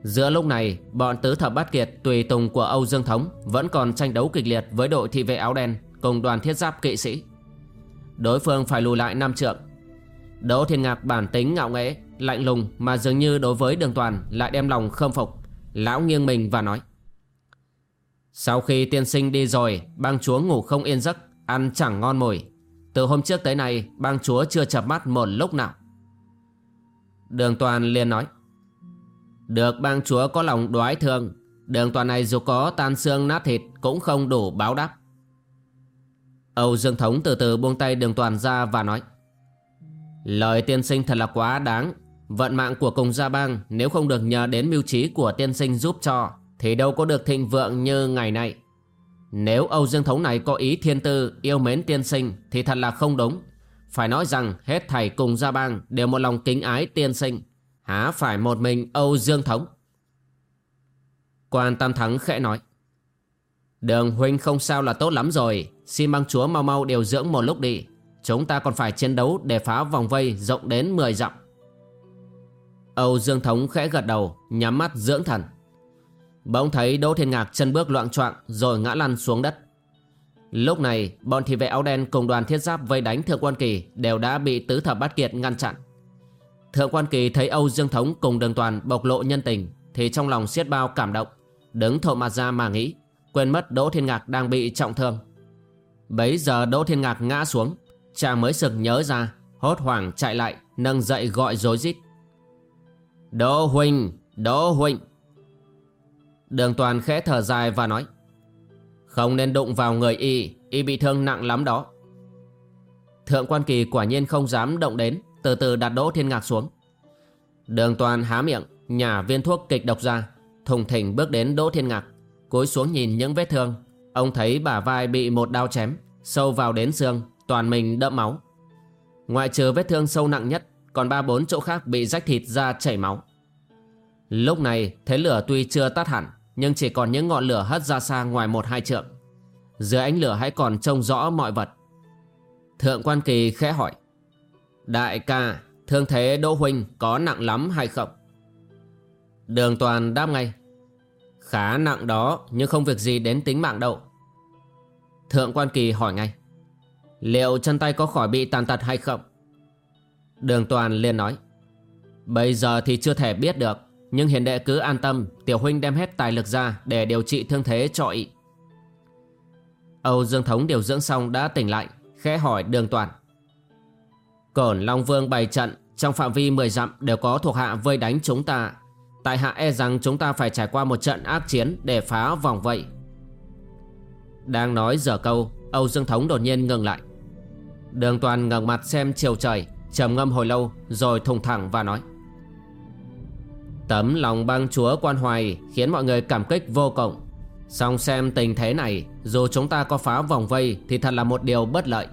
Giữa lúc này, Bọn tứ thập bát kiệt tùy tùng của Âu Dương Thống Vẫn còn tranh đấu kịch liệt với đội thị vệ áo đen Cùng đoàn thiết giáp kỵ sĩ. Đối phương phải lùi lại năm trượng. Đỗ Thiên Ngạc bản tính ngạo nghễ Lạnh lùng mà dường như đối với đường toàn Lại đem lòng khâm phục. Lão nghiêng mình và nói, Sau khi tiên sinh đi rồi, Bang chúa ngủ không yên giấc, Ăn chẳng ngon mồi Từ hôm trước tới nay, Bang chúa chưa chập mắt một lúc nào. Đường toàn liền nói, Được, bang chúa có lòng đoái thương. Đường toàn này dù có tan xương nát thịt Cũng không đủ báo đáp. Âu Dương Thống từ từ buông tay đường toàn ra và nói, Lời tiên sinh thật là quá đáng. Vận mạng của cùng gia bang, Nếu không được nhờ đến mưu trí của tiên sinh giúp cho, Thì đâu có được thịnh vượng như ngày nay. Nếu Âu Dương Thống này có ý thiên tư, Yêu mến tiên sinh, Thì thật là không đúng. Phải nói rằng, hết thảy cùng gia bang Đều một lòng kính ái tiên sinh. Há phải một mình Âu Dương Thống? Quan Tam Thắng khẽ nói. Đường huynh không sao là tốt lắm rồi. Xin băng chúa mau mau điều dưỡng một lúc đi. Chúng ta còn phải chiến đấu để phá vòng vây rộng đến 10 dặm. Âu Dương Thống khẽ gật đầu, Nhắm mắt dưỡng thần. Bỗng thấy Đỗ Thiên Ngạc chân bước loạn choạng Rồi ngã lăn xuống đất. Lúc này, bọn thị vệ áo đen cùng đoàn thiết giáp vây đánh Thượng Quan Kỳ Đều đã bị tứ thập bát kiệt ngăn chặn. Thượng Quan Kỳ thấy Âu Dương Thống cùng đường toàn bộc lộ nhân tình Thì trong lòng siết bao cảm động, Đứng thộ mặt ra mà nghĩ, Quên mất Đỗ Thiên Ngạc đang bị trọng thương. Bấy giờ Đỗ Thiên Ngạc ngã xuống, Chàng mới sực nhớ ra, Hốt hoảng chạy lại, Nâng dậy gọi rối rít. Đỗ huynh Đỗ huynh Đường toàn khẽ thở dài và nói, Không nên đụng vào người y Y bị thương nặng lắm đó. Thượng quan kỳ quả nhiên không dám động đến, Từ từ đặt đỗ thiên ngạc xuống. Đường toàn há miệng, Nhả viên thuốc kịch độc ra, Thùng thỉnh bước đến đỗ thiên ngạc, Cúi xuống nhìn những vết thương. Ông thấy bả vai bị một đao chém, Sâu vào đến xương, Toàn mình đẫm máu. Ngoại trừ vết thương sâu nặng nhất còn ba bốn chỗ khác bị rách thịt ra chảy máu. Lúc này, thế lửa tuy chưa tắt hẳn, Nhưng chỉ còn những ngọn lửa hất ra xa ngoài một hai trượng. Dưới ánh lửa hãy còn trông rõ mọi vật. Thượng quan kỳ khẽ hỏi, Đại ca, Thương thế Đỗ Huynh có nặng lắm hay không? Đường toàn đáp ngay, Khá nặng đó, Nhưng không việc gì đến tính mạng đâu. Thượng quan kỳ hỏi ngay, Liệu chân tay có khỏi bị tàn tật hay không? Đường toàn liền nói, Bây giờ thì chưa thể biết được, Nhưng hiền đệ cứ an tâm, Tiểu huynh đem hết tài lực ra Để điều trị thương thế cho ị. Âu Dương Thống điều dưỡng xong đã tỉnh lại, Khẽ hỏi đường toàn, Cổn Long Vương bày trận, Trong phạm vi 10 dặm đều có thuộc hạ vây đánh chúng ta. Tại hạ e rằng chúng ta phải trải qua một trận ác chiến Để phá vòng vây Đang nói dở câu, Âu Dương Thống đột nhiên ngừng lại. Đường toàn ngẩng mặt xem chiều trời trầm ngâm hồi lâu Rồi thùng thẳng và nói. Tấm lòng băng chúa quan hoài Khiến mọi người cảm kích vô cùng. Xong xem tình thế này, Dù chúng ta có phá vòng vây Thì thật là một điều bất lợi.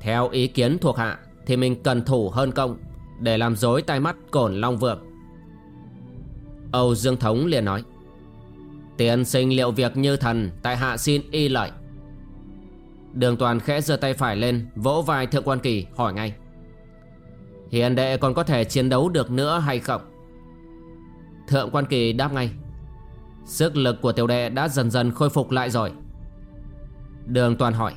Theo ý kiến thuộc hạ Thì mình cần thủ hơn công Để làm dối tai mắt cổn Long Vượng. Âu Dương Thống liền nói. Tiền sinh liệu việc như thần, Tại hạ xin y lợi. Đường toàn khẽ giơ tay phải lên, Vỗ vai thượng quan kỳ, hỏi ngay. Hiền đệ còn có thể chiến đấu được nữa hay không? Thượng quan kỳ đáp ngay. Sức lực của tiểu đệ đã dần dần khôi phục lại rồi. Đường toàn hỏi.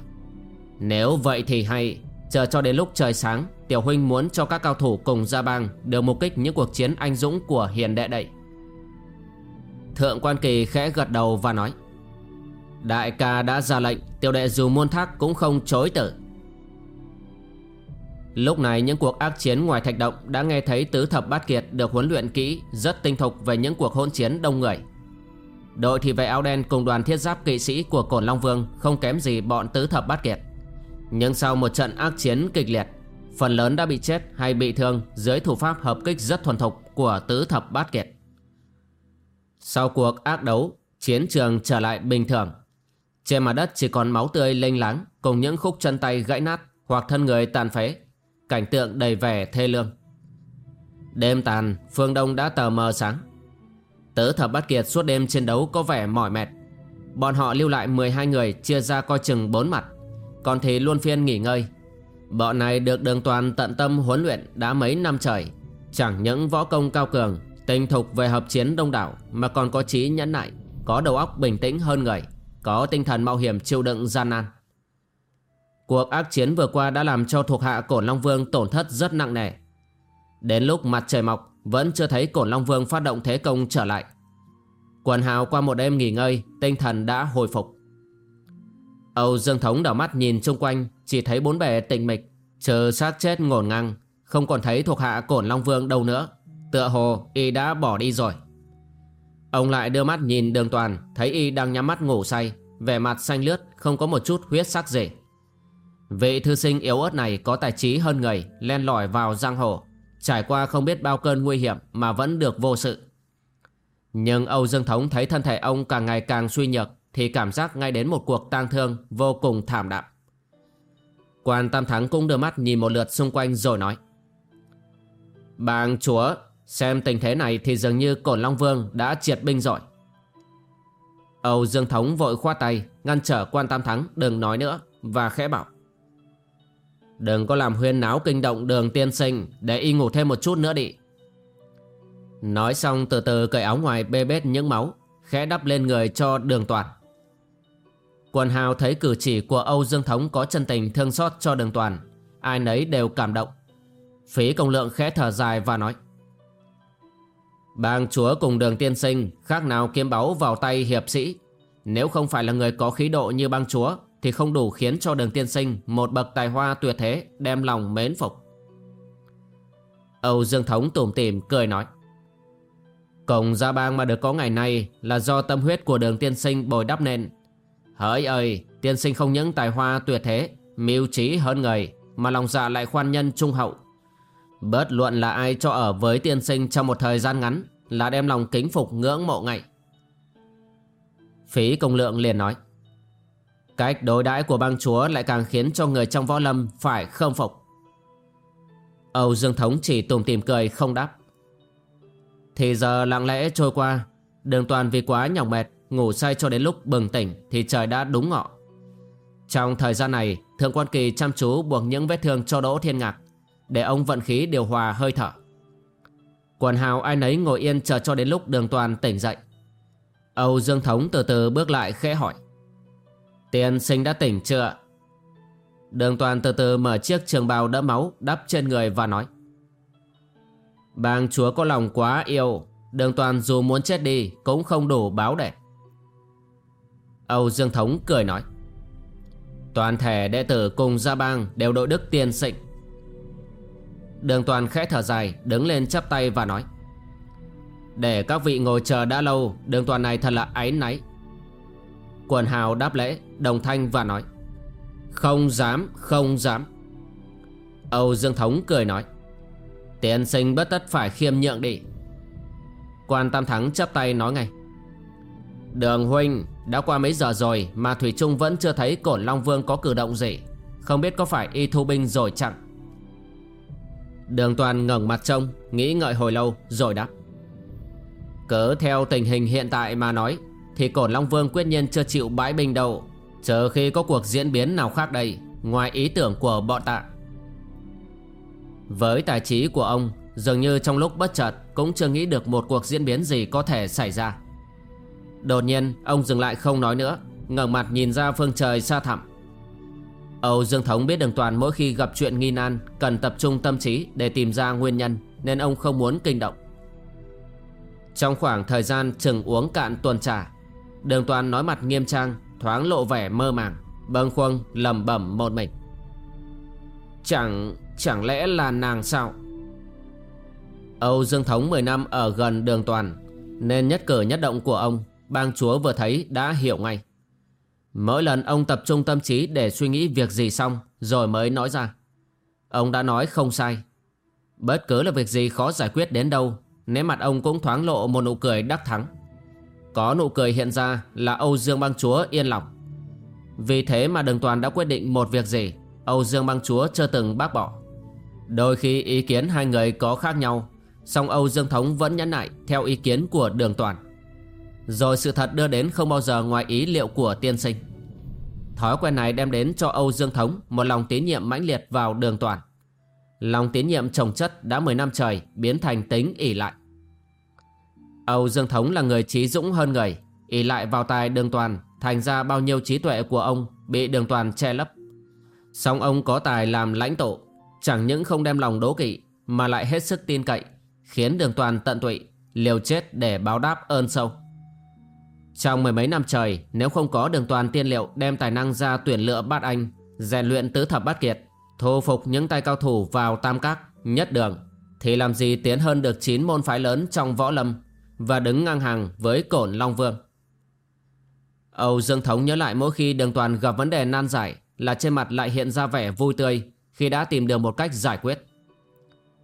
Nếu vậy thì hay, Chờ cho đến lúc trời sáng, Tiểu huynh muốn cho các cao thủ cùng ra bang Đều mục kích những cuộc chiến anh dũng của hiền đệ đậy Thượng quan kỳ khẽ gật đầu và nói. Đại ca đã ra lệnh, Tiểu đệ dù muôn thác cũng không chối tử Lúc này những cuộc ác chiến ngoài thạch động Đã nghe thấy tứ thập bát kiệt được huấn luyện kỹ, Rất tinh thục về những cuộc hỗn chiến đông người. Đội thị vệ áo đen cùng đoàn thiết giáp kỵ sĩ của Cổn Long Vương Không kém gì bọn tứ thập bát kiệt. Nhưng sau một trận ác chiến kịch liệt, Phần lớn đã bị chết hay bị thương Dưới thủ pháp hợp kích rất thuần thục của tứ thập bát kiệt. Sau cuộc ác đấu, Chiến trường trở lại bình thường. Trên mặt đất chỉ còn máu tươi lênh láng cùng những khúc chân tay gãy nát hoặc thân người tàn phế. Cảnh tượng đầy vẻ thê lương. Đêm tàn, phương đông đã tờ mờ sáng. Tứ thập bắt kiệt suốt đêm chiến đấu có vẻ mỏi mệt. Bọn họ lưu lại 12 người chia ra coi chừng bốn mặt. Còn thì luôn phiên nghỉ ngơi. Bọn này được đường toàn tận tâm huấn luyện đã mấy năm trời. Chẳng những võ công cao cường, tinh thục về hợp chiến đông đảo mà còn có trí nhẫn nại, có đầu óc bình tĩnh hơn người có tinh thần mạo hiểm chịu đựng gian nan. Cuộc ác chiến vừa qua đã làm cho thuộc hạ Cổn Long Vương tổn thất rất nặng nề. Đến lúc mặt trời mọc vẫn chưa thấy Cổn Long Vương phát động thế công trở lại. Quần hào qua một đêm nghỉ ngơi, tinh thần đã hồi phục. Âu Dương Thống đảo mắt nhìn chung quanh, chỉ thấy bốn bề tịnh mịch, chờ xác chết ngổn ngang, không còn thấy thuộc hạ Cổn Long Vương đâu nữa. Tựa hồ y đã bỏ đi rồi. Ông lại đưa mắt nhìn đường toàn Thấy y đang nhắm mắt ngủ say Vẻ mặt xanh lướt không có một chút huyết sắc gì Vị thư sinh yếu ớt này Có tài trí hơn người Len lỏi vào giang hồ Trải qua không biết bao cơn nguy hiểm Mà vẫn được vô sự Nhưng Âu Dương Thống thấy thân thể ông càng ngày càng suy nhược Thì cảm giác ngay đến một cuộc tang thương Vô cùng thảm đạm Quan Tam Thắng cũng đưa mắt nhìn một lượt xung quanh rồi nói Bàng chúa Xem tình thế này thì dường như Cổn Long Vương đã triệt binh rồi. Âu Dương Thống vội khoa tay, ngăn trở quan tam thắng đừng nói nữa và khẽ bảo. Đừng có làm huyên náo kinh động đường tiên sinh để y ngủ thêm một chút nữa đi. Nói xong từ từ cởi áo ngoài bê bết những máu, khẽ đắp lên người cho đường toàn. Quần hào thấy cử chỉ của Âu Dương Thống có chân tình thương xót cho đường toàn, ai nấy đều cảm động. Phí công lượng khẽ thở dài và nói. Bang chúa cùng đường tiên sinh khác nào kiếm báu vào tay hiệp sĩ. Nếu không phải là người có khí độ như bang chúa thì không đủ khiến cho đường tiên sinh một bậc tài hoa tuyệt thế đem lòng mến phục. Âu Dương Thống tủm tỉm cười nói. Cổng gia bang mà được có ngày nay là do tâm huyết của đường tiên sinh bồi đắp nên. Hỡi ơi, tiên sinh không những tài hoa tuyệt thế, mưu trí hơn người, mà lòng dạ lại khoan nhân trung hậu, Bớt luận là ai cho ở với tiên sinh trong một thời gian ngắn Là đem lòng kính phục ngưỡng mộ ngạy Phí công lượng liền nói Cách đối đãi của bang chúa lại càng khiến cho người trong võ lâm phải khâm phục. Âu Dương Thống chỉ tùm tìm cười không đáp. Thì giờ lặng lẽ trôi qua, Đường toàn vì quá nhọc mệt, Ngủ say cho đến lúc bừng tỉnh Thì trời đã đúng ngọ. Trong thời gian này, Thượng quan kỳ chăm chú buộc những vết thương cho Đỗ Thiên Ngạc Để ông vận khí điều hòa hơi thở. Quần hào ai nấy ngồi yên chờ cho đến lúc đường toàn tỉnh dậy. Âu Dương Thống từ từ bước lại khẽ hỏi. Tiên sinh đã tỉnh chưa? Đường toàn từ từ mở chiếc trường bào đỡ máu, đắp trên người và nói. Bang chúa có lòng quá yêu, Đường toàn dù muốn chết đi cũng không đủ báo để Âu Dương Thống cười nói. Toàn thể đệ tử cùng gia bang đều đội đức tiên sinh. Đường toàn khẽ thở dài, đứng lên chắp tay và nói. Để các vị ngồi chờ đã lâu, Đường toàn này thật là áy náy. Quần hào đáp lễ, Đồng thanh và nói, Không dám không dám. Âu Dương Thống cười nói, Tiên sinh bất tất phải khiêm nhượng đi. Quan Tam Thắng chắp tay nói ngay, Đường huynh, Đã qua mấy giờ rồi Mà Thủy Trung vẫn chưa thấy Cổn Long Vương có cử động gì? Không biết có phải y thu binh rồi chẳng Đường toàn ngẩng mặt trông, Nghĩ ngợi hồi lâu, rồi đáp Cớ theo tình hình hiện tại mà nói thì Cổn Long Vương quyết nhiên chưa chịu bãi binh đâu. Chờ khi có cuộc diễn biến nào khác đây, Ngoài ý tưởng của bọn tạ Với tài trí của ông, Dường như trong lúc bất chợt Cũng chưa nghĩ được một cuộc diễn biến gì có thể xảy ra. Đột nhiên, ông dừng lại không nói nữa, ngẩng mặt nhìn ra phương trời xa thẳm. Âu Dương Thống biết đường toàn mỗi khi gặp chuyện nghi nan, Cần tập trung tâm trí để tìm ra nguyên nhân, Nên ông không muốn kinh động. Trong khoảng thời gian chừng uống cạn tuần trà Đường toàn nói mặt nghiêm trang, Thoáng lộ vẻ mơ màng. Bâng khuâng lầm bẩm một mình. Chẳng Chẳng lẽ là nàng sao? Âu Dương Thống 10 năm ở gần đường toàn, Nên nhất cử nhất động của ông, Bang chúa vừa thấy đã hiểu ngay. Mỗi lần ông tập trung tâm trí để suy nghĩ việc gì xong, Rồi mới nói ra. Ông đã nói không sai. Bất cứ là việc gì khó giải quyết đến đâu, Nét mặt ông cũng thoáng lộ một nụ cười đắc thắng. Có nụ cười hiện ra là Âu Dương bang chúa yên lòng. Vì thế mà đường toàn đã quyết định một việc gì, Âu Dương bang chúa chưa từng bác bỏ. Đôi khi ý kiến hai người có khác nhau, song Âu Dương Thống vẫn nhẫn nại theo ý kiến của đường toàn. Rồi sự thật đưa đến không bao giờ ngoài ý liệu của tiên sinh. Thói quen này đem đến cho Âu Dương Thống Một lòng tín nhiệm mãnh liệt vào đường toàn. Lòng tín nhiệm trồng chất đã 10 năm trời Biến thành tính ỉ lại. Âu Dương Thống là người trí dũng hơn người ỉ lại vào tài đường toàn, Thành ra bao nhiêu trí tuệ của ông Bị đường toàn che lấp. Song ông có tài làm lãnh tụ, Chẳng những không đem lòng đố kỵ, Mà lại hết sức tin cậy, Khiến đường toàn tận tụy, Liều chết để báo đáp ơn sâu. Trong mười mấy năm trời, Nếu không có đường toàn tiên liệu Đem tài năng ra tuyển lựa bát anh, rèn luyện tứ thập bát kiệt, Thu phục những tay cao thủ vào tam các, Nhất đường, Thì làm gì tiến hơn được 9 môn phái lớn trong võ lâm? Và đứng ngang hàng với cổn Long Vương. Âu Dương Thống nhớ lại mỗi khi đường toàn gặp vấn đề nan giải Là trên mặt lại hiện ra vẻ vui tươi Khi đã tìm được một cách giải quyết.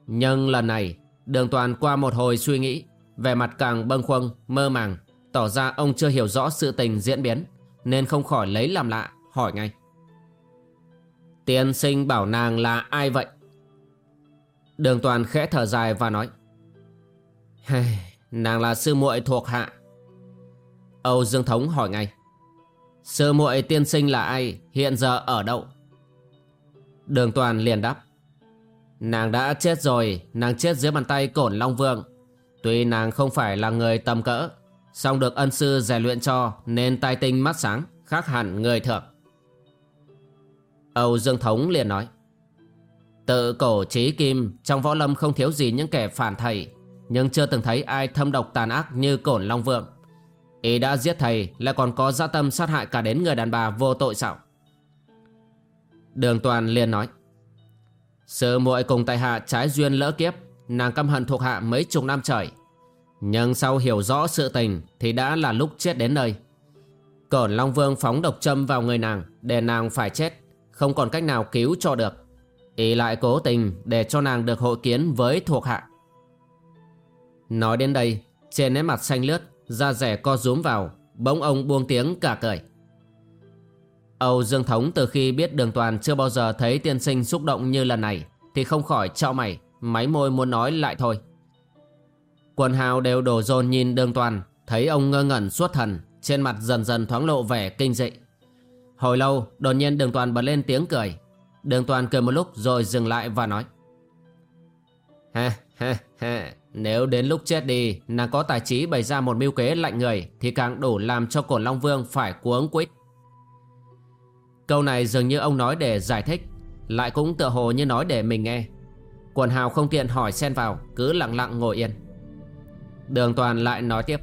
Nhưng lần này Đường toàn qua một hồi suy nghĩ Vẻ mặt càng bâng khuâng, mơ màng Tỏ ra ông chưa hiểu rõ sự tình diễn biến Nên không khỏi lấy làm lạ Hỏi ngay. Tiên sinh bảo nàng là ai vậy? Đường toàn khẽ thở dài và nói. Hey, Nàng là sư muội thuộc hạ. Âu Dương Thống hỏi ngay. Sư muội tiên sinh là ai? Hiện giờ ở đâu? Đường toàn liền đáp. Nàng đã chết rồi. Nàng chết dưới bàn tay cổn Long Vương. Tuy nàng không phải là người tầm cỡ, song được ân sư rèn luyện cho Nên tai tinh mắt sáng, Khác hẳn người thường. Âu Dương Thống liền nói. Tự cổ trí kim, Trong võ lâm không thiếu gì những kẻ phản thầy. Nhưng chưa từng thấy ai thâm độc tàn ác Như cổn Long Vượng. Ý đã giết thầy Lại còn có dã tâm sát hại cả đến người đàn bà vô tội sao? Đường toàn liền nói Sự muội cùng tại hạ trái duyên lỡ kiếp, Nàng căm hận thuộc hạ mấy chục năm trời. Nhưng sau hiểu rõ sự tình Thì đã là lúc chết đến nơi. Cổn Long Vương phóng độc châm vào người nàng Để nàng phải chết, Không còn cách nào cứu cho được. Ý lại cố tình để cho nàng được hội kiến với thuộc hạ. Nói đến đây, Trên nét mặt xanh lướt, Da rẻ co rúm vào, Bỗng ông buông tiếng cả cười. Âu Dương Thống từ khi biết đường toàn Chưa bao giờ thấy tiên sinh xúc động như lần này, Thì không khỏi trao mày, Máy môi muốn nói lại thôi. Quần hào đều đổ dồn nhìn đường toàn, Thấy ông ngơ ngẩn suốt thần, Trên mặt dần dần thoáng lộ vẻ kinh dị. Hồi lâu, đột nhiên đường toàn bật lên tiếng cười. Đường toàn cười một lúc rồi dừng lại và nói. Ha ha ha Nếu đến lúc chết đi, Nàng có tài trí bày ra một mưu kế lạnh người, Thì càng đủ làm cho cổn Long Vương phải cuống quýt. Câu này dường như ông nói để giải thích, Lại cũng tựa hồ như nói để mình nghe. Quần hào không tiện hỏi xen vào, Cứ lặng lặng ngồi yên. Đường toàn lại nói tiếp.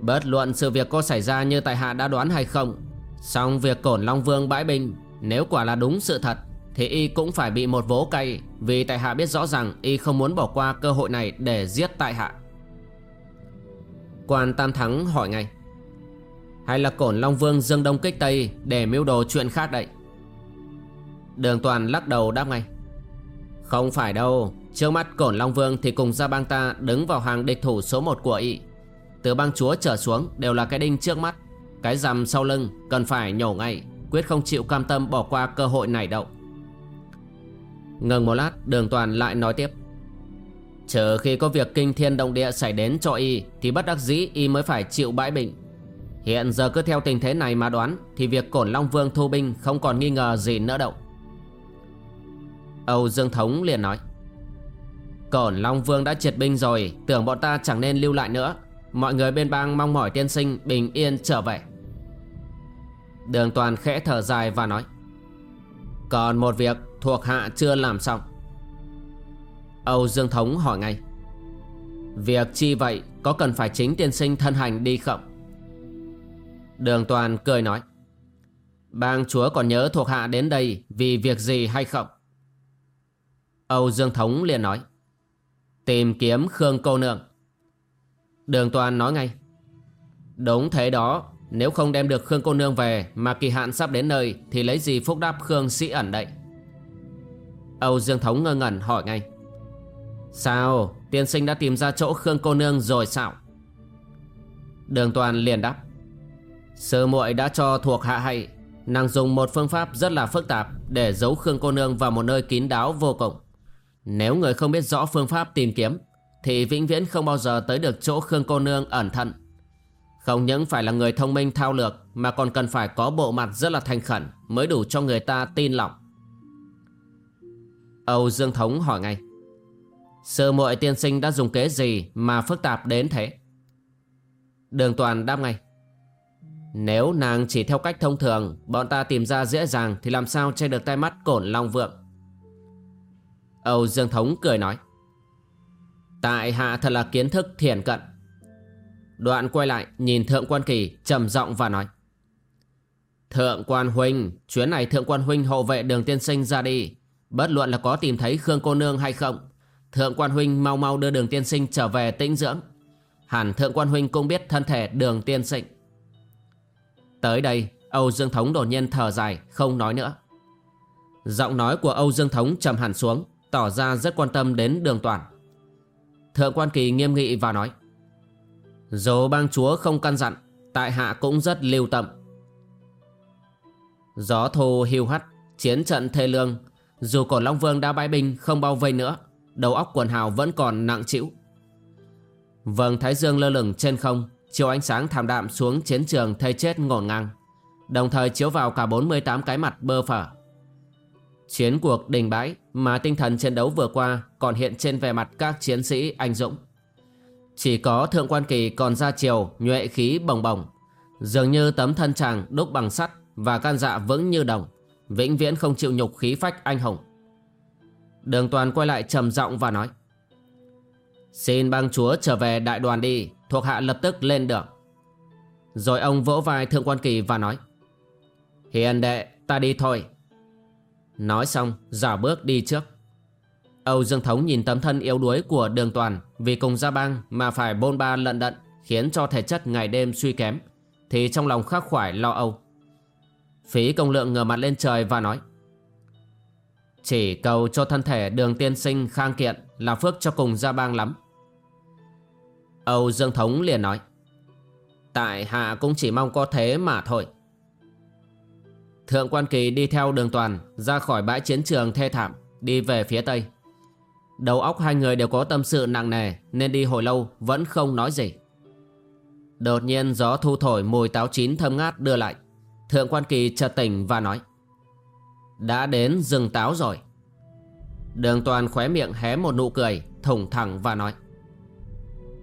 Bất luận sự việc có xảy ra như tại hạ đã đoán hay không, song việc cổn Long Vương bãi binh, Nếu quả là đúng sự thật thì y cũng phải bị một vố cay, Vì tại hạ biết rõ rằng y không muốn bỏ qua cơ hội này để giết tại hạ. Quan Tam Thắng hỏi ngay, Hay là cổn Long Vương dương đông kích Tây Để mưu đồ chuyện khác đấy Đường Toàn lắc đầu đáp ngay, Không phải đâu, Trước mắt cổn Long Vương thì cùng gia bang ta Đứng vào hàng địch thủ số 1 của y. Từ bang chúa trở xuống đều là cái đinh trước mắt, cái rằm sau lưng cần phải nhổ ngay, Quyết không chịu cam tâm bỏ qua cơ hội này đâu. Ngừng một lát, đường toàn lại nói tiếp. Chờ khi có việc kinh thiên động địa xảy đến cho y, Thì bất đắc dĩ y mới phải chịu bãi bệnh. Hiện giờ cứ theo tình thế này mà đoán, Thì việc cổn Long Vương thu binh không còn nghi ngờ gì nữa đâu. Âu Dương Thống liền nói, Cổn Long Vương đã triệt binh rồi, Tưởng bọn ta chẳng nên lưu lại nữa. Mọi người bên bang mong mỏi tiên sinh bình yên trở về. Đường toàn khẽ thở dài và nói, Còn một việc thuộc hạ chưa làm xong. Âu Dương Thống hỏi ngay. Việc chi vậy, có cần phải chính tiên sinh thân hành đi không? Đường toàn cười nói. Bang chúa còn nhớ thuộc hạ đến đây vì việc gì hay không? Âu Dương Thống liền nói. Tìm kiếm Khương cô nương. Đường toàn nói ngay. Đúng thế đó, Nếu không đem được Khương cô nương về Mà kỳ hạn sắp đến nơi Thì lấy gì phúc đáp Khương sĩ ẩn đây? Âu Dương Thống ngơ ngẩn hỏi ngay. Sao? Tiên sinh đã tìm ra chỗ Khương cô nương rồi sao? Đường toàn liền đáp. Sư muội đã cho thuộc hạ hay. Nàng dùng một phương pháp rất là phức tạp Để giấu Khương cô nương vào một nơi kín đáo vô cùng. Nếu người không biết rõ phương pháp tìm kiếm, thì vĩnh viễn không bao giờ tới được chỗ Khương cô nương ẩn thận. Không những phải là người thông minh thao lược, mà còn cần phải có bộ mặt rất là thành khẩn mới đủ cho người ta tin lòng. Âu Dương Thống hỏi ngay. Sư muội tiên sinh đã dùng kế gì mà phức tạp đến thế? Đường Toàn đáp ngay. Nếu nàng chỉ theo cách thông thường, bọn ta tìm ra dễ dàng thì làm sao che được tay mắt cổn long vượng. Âu Dương Thống cười nói. Tại hạ thật là kiến thức thiển cận Đoạn quay lại nhìn Thượng Quan Kỳ trầm giọng và nói Thượng Quan Huynh Chuyến này Thượng Quan Huynh hộ vệ đường tiên sinh ra đi Bất luận là có tìm thấy Khương cô nương hay không, Thượng Quan Huynh mau mau đưa đường tiên sinh trở về tĩnh dưỡng. Hẳn Thượng Quan Huynh cũng biết thân thể đường tiên sinh. Tới đây, Âu Dương Thống đột nhiên thở dài, không nói nữa. Giọng nói của Âu Dương Thống trầm hẳn xuống, Tỏ ra rất quan tâm đến đường toàn. Thượng quan kỳ nghiêm nghị và nói Dù bang chúa không căn dặn, Tại hạ cũng rất lưu tâm. Gió thô hiu hắt, Chiến trận thê lương dù cổ Long Vương đã bãi binh không bao vây nữa Đầu óc quần hào vẫn còn nặng chịu Vầng Thái Dương lơ lửng trên không Chiếu ánh sáng thảm đạm xuống chiến trường thây chết ngổn ngang Đồng thời chiếu vào cả 48 cái mặt bơ phở Chiến cuộc đình bãi mà tinh thần chiến đấu vừa qua còn hiện trên vẻ mặt các chiến sĩ anh dũng. Chỉ có thượng quan kỳ còn ra chiều, nhuệ khí bồng bồng. Dường như tấm thân chàng đúc bằng sắt và can dạ vững như đồng, vĩnh viễn không chịu nhục khí phách anh hùng. Đường toàn quay lại trầm giọng và nói. Xin bang chúa trở về đại đoàn đi, thuộc hạ lập tức lên đường. Rồi ông vỗ vai thượng quan kỳ và nói. Hiền đệ, ta đi thôi. Nói xong giả bước đi trước Âu Dương Thống nhìn tấm thân yếu đuối của đường toàn Vì cùng gia bang mà phải bôn ba lận đận Khiến cho thể chất ngày đêm suy kém Thì trong lòng khắc khoải lo âu Phí công lượng ngửa mặt lên trời và nói Chỉ cầu cho thân thể đường tiên sinh khang kiện Là phước cho cùng gia bang lắm Âu Dương Thống liền nói Tại hạ cũng chỉ mong có thế mà thôi Thượng quan kỳ đi theo đường toàn ra khỏi bãi chiến trường thê thảm, đi về phía tây. Đầu óc hai người đều có tâm sự nặng nề nên đi hồi lâu vẫn không nói gì. Đột nhiên gió thu thổi mùi táo chín thơm ngát đưa lại. Thượng quan kỳ chợt tỉnh và nói, Đã đến rừng táo rồi. Đường toàn khóe miệng hé một nụ cười Thủng thẳng và nói,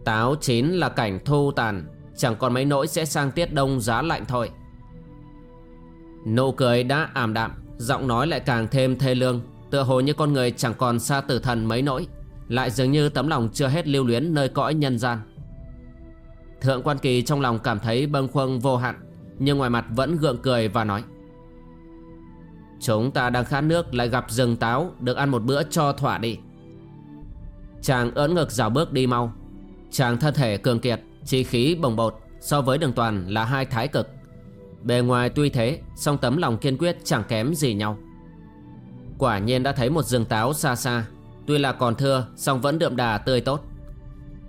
Táo chín là cảnh thu tàn, Chẳng còn mấy nỗi sẽ sang tiết đông giá lạnh thôi. Nụ cười đã ảm đạm, Giọng nói lại càng thêm thê lương, Tựa hồ như con người chẳng còn xa tử thần mấy nỗi, Lại dường như tấm lòng chưa hết lưu luyến nơi cõi nhân gian. Thượng quan kỳ trong lòng cảm thấy bâng khuâng vô hạn nhưng ngoài mặt vẫn gượng cười và nói, Chúng ta đang khát nước lại gặp rừng táo, Được ăn một bữa cho thỏa đi. Chàng ớn ngực rào bước đi mau. Chàng thân thể cường kiệt, Chi khí bồng bột, So với đường toàn là hai thái cực. Bề ngoài tuy thế, song tấm lòng kiên quyết chẳng kém gì nhau. Quả nhiên đã thấy một rừng táo xa xa, Tuy là còn thưa, song vẫn đượm đà tươi tốt.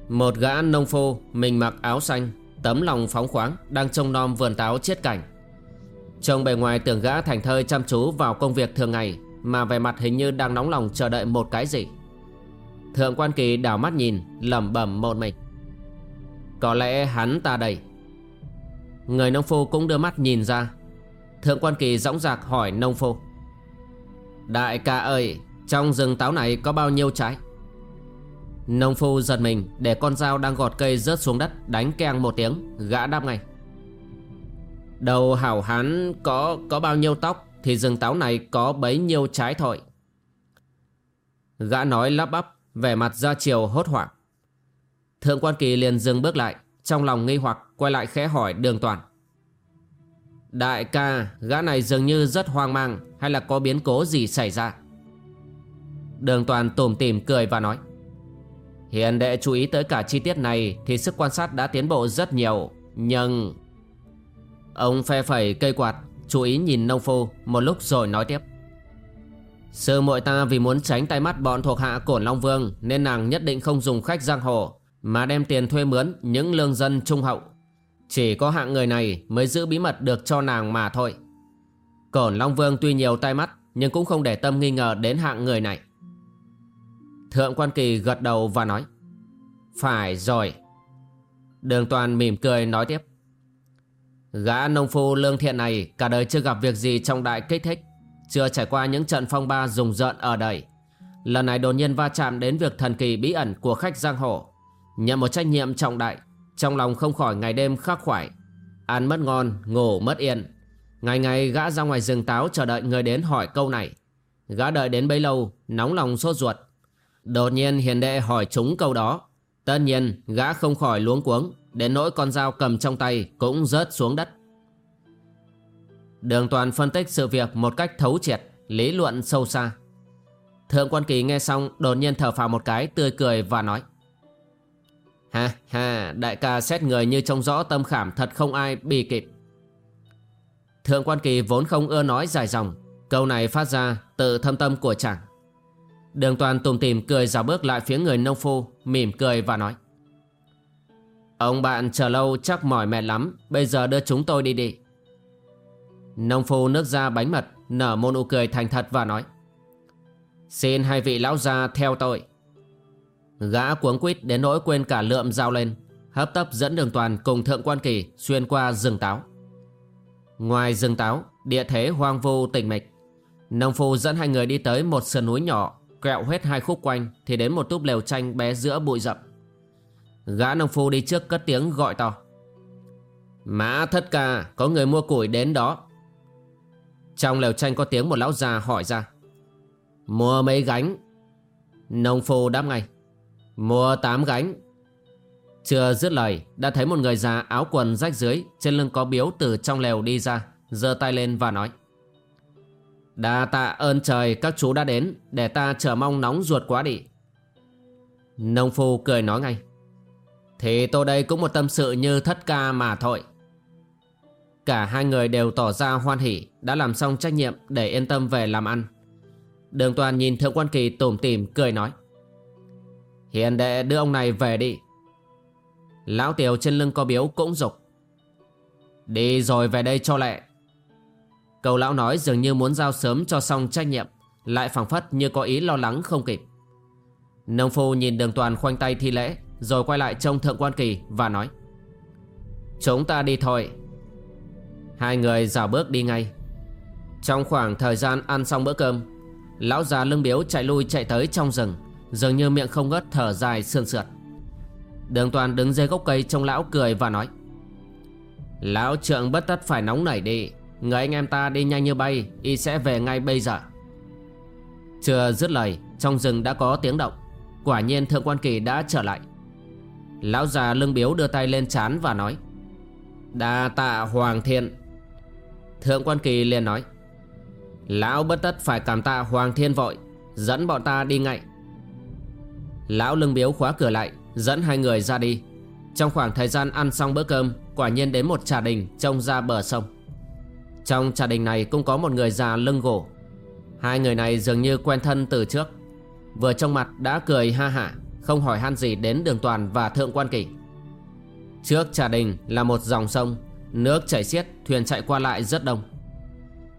Một gã nông phu, Mình mặc áo xanh Tấm lòng phóng khoáng Đang trông nom vườn táo chiết cảnh. Trông bề ngoài tưởng gã thành thơi chăm chú vào công việc thường ngày, Mà về mặt hình như đang nóng lòng chờ đợi một cái gì. Thượng quan kỳ đảo mắt nhìn, lẩm bẩm một mình. Có lẽ hắn ta đây. Người nông phu cũng đưa mắt nhìn ra. Thượng quan kỳ dõng dạc hỏi nông phu. Đại ca ơi, Trong rừng táo này có bao nhiêu trái? Nông phu giật mình, Để con dao đang gọt cây rớt xuống đất, Đánh keng một tiếng, Gã đáp ngay. Đầu hảo hán có có bao nhiêu tóc, Thì rừng táo này có bấy nhiêu trái thôi Gã nói lắp bắp, Vẻ mặt ra chiều hốt hoảng. Thượng quan kỳ liền dừng bước lại, Trong lòng nghi hoặc, quay lại khẽ hỏi đường toàn. Đại ca, Gã này dường như rất hoang mang, Hay là có biến cố gì xảy ra? Đường toàn tủm tìm cười và nói. Hiền đệ chú ý tới cả chi tiết này Thì sức quan sát đã tiến bộ rất nhiều. Nhưng Ông phe phẩy cây quạt Chú ý nhìn nông phu Một lúc rồi nói tiếp. Sư muội ta vì muốn tránh tay mắt bọn thuộc hạ cổn Long Vương Nên nàng nhất định không dùng khách giang hồ Mà đem tiền thuê mướn những lương dân trung hậu. Chỉ có hạng người này mới giữ bí mật được cho nàng mà thôi. Cổn Long Vương tuy nhiều tai mắt Nhưng cũng không để tâm nghi ngờ đến hạng người này. Thượng quan kỳ gật đầu và nói Phải rồi. Đường toàn mỉm cười nói tiếp Gã nông phu lương thiện này cả đời chưa gặp việc gì trong đại kích thích chưa trải qua những trận phong ba rùng rợn ở đời. Lần này đột nhiên va chạm đến việc thần kỳ bí ẩn của khách giang hồ Nhận một trách nhiệm trọng đại Trong lòng không khỏi ngày đêm khắc khoải Ăn mất ngon, ngủ mất yên. Ngày ngày gã ra ngoài rừng táo chờ đợi người đến hỏi câu này. Gã đợi đến bấy lâu, nóng lòng sốt ruột Đột nhiên hiền đệ hỏi chúng câu đó Tất nhiên gã không khỏi luống cuống Đến nỗi con dao cầm trong tay cũng rớt xuống đất Đường toàn phân tích sự việc một cách thấu triệt, lý luận sâu xa. Thượng quan kỳ nghe xong đột nhiên thở phào một cái tươi cười và nói. Ha ha, đại ca xét người như trông rõ tâm khảm thật không ai bì kịp. Thượng quan kỳ vốn không ưa nói dài dòng, câu này phát ra từ thâm tâm của chàng. Đường toàn tùm tìm cười dào bước lại phía người nông phu, mỉm cười và nói. Ông bạn chờ lâu chắc mỏi mệt lắm, bây giờ đưa chúng tôi đi đi. Nông phu nước ra bánh mật Nở môn nụ cười thành thật và nói Xin hai vị lão gia theo tôi Gã cuống quýt đến nỗi quên cả lượm dao lên Hấp tấp dẫn đường toàn cùng thượng quan kỳ Xuyên qua rừng táo Ngoài rừng táo Địa thế hoang vu tỉnh mịch Nông phu dẫn hai người đi tới một sườn núi nhỏ Quẹo hết hai khúc quanh, Thì đến một túp lều tranh bé giữa bụi rậm. Gã nông phu đi trước cất tiếng gọi to. Mã thất ca, Có người mua củi đến đó. Trong lều tranh có tiếng một lão già hỏi ra. Mua mấy gánh? Nông phu đáp ngay. Mua tám gánh. Chưa dứt lời, Đã thấy một người già áo quần rách dưới, Trên lưng có biếu từ trong lều đi ra, giơ tay lên và nói. Đà tạ ơn trời, các chú đã đến, Để ta chờ mong nóng ruột quá đi. Nông phu cười nói ngay, Thì tôi đây cũng một tâm sự như thất ca mà thôi. Cả hai người đều tỏ ra hoan hỉ, Đã làm xong trách nhiệm để yên tâm về làm ăn. Đường toàn nhìn thượng quan kỳ tủm tỉm cười nói, Hiền đệ đưa ông này về đi. Lão tiểu trên lưng có biếu cũng dục. Đi rồi về đây cho lẹ. Cầu lão nói dường như muốn giao sớm cho xong trách nhiệm, Lại phảng phất như có ý lo lắng không kịp. Nông phu nhìn đường toàn khoanh tay thi lễ, Rồi quay lại trông thượng quan kỳ và nói, Chúng ta đi thôi. Hai người dào bước đi ngay. Trong khoảng thời gian ăn xong bữa cơm, Lão già lưng biếu chạy lui chạy tới trong rừng, Dường như miệng không ngớt thở dài sườn sượt. Đường toàn đứng dưới gốc cây trông lão cười và nói, Lão trượng bất tất phải nóng nảy đi Người anh em ta đi nhanh như bay, Y sẽ về ngay bây giờ. Chưa dứt lời, Trong rừng đã có tiếng động. Quả nhiên thượng quan kỳ đã trở lại. Lão già lưng biếu đưa tay lên chán và nói, Đa tạ Hoàng Thiên. Thượng quan kỳ liền nói, Lão bất tất phải cảm tạ Hoàng Thiên vội, Dẫn bọn ta đi ngay. Lão lưng biếu khóa cửa lại, Dẫn hai người ra đi. Trong khoảng thời gian ăn xong bữa cơm, Quả nhiên đến một trà đình trông ra bờ sông. Trong trà đình này cũng có một người già lưng gỗ. Hai người này dường như quen thân từ trước. Vừa trong mặt đã cười ha hả, Không hỏi han gì đến đường toàn và thượng quan kỳ. Trước trà đình là một dòng sông, Nước chảy xiết, Thuyền chạy qua lại rất đông.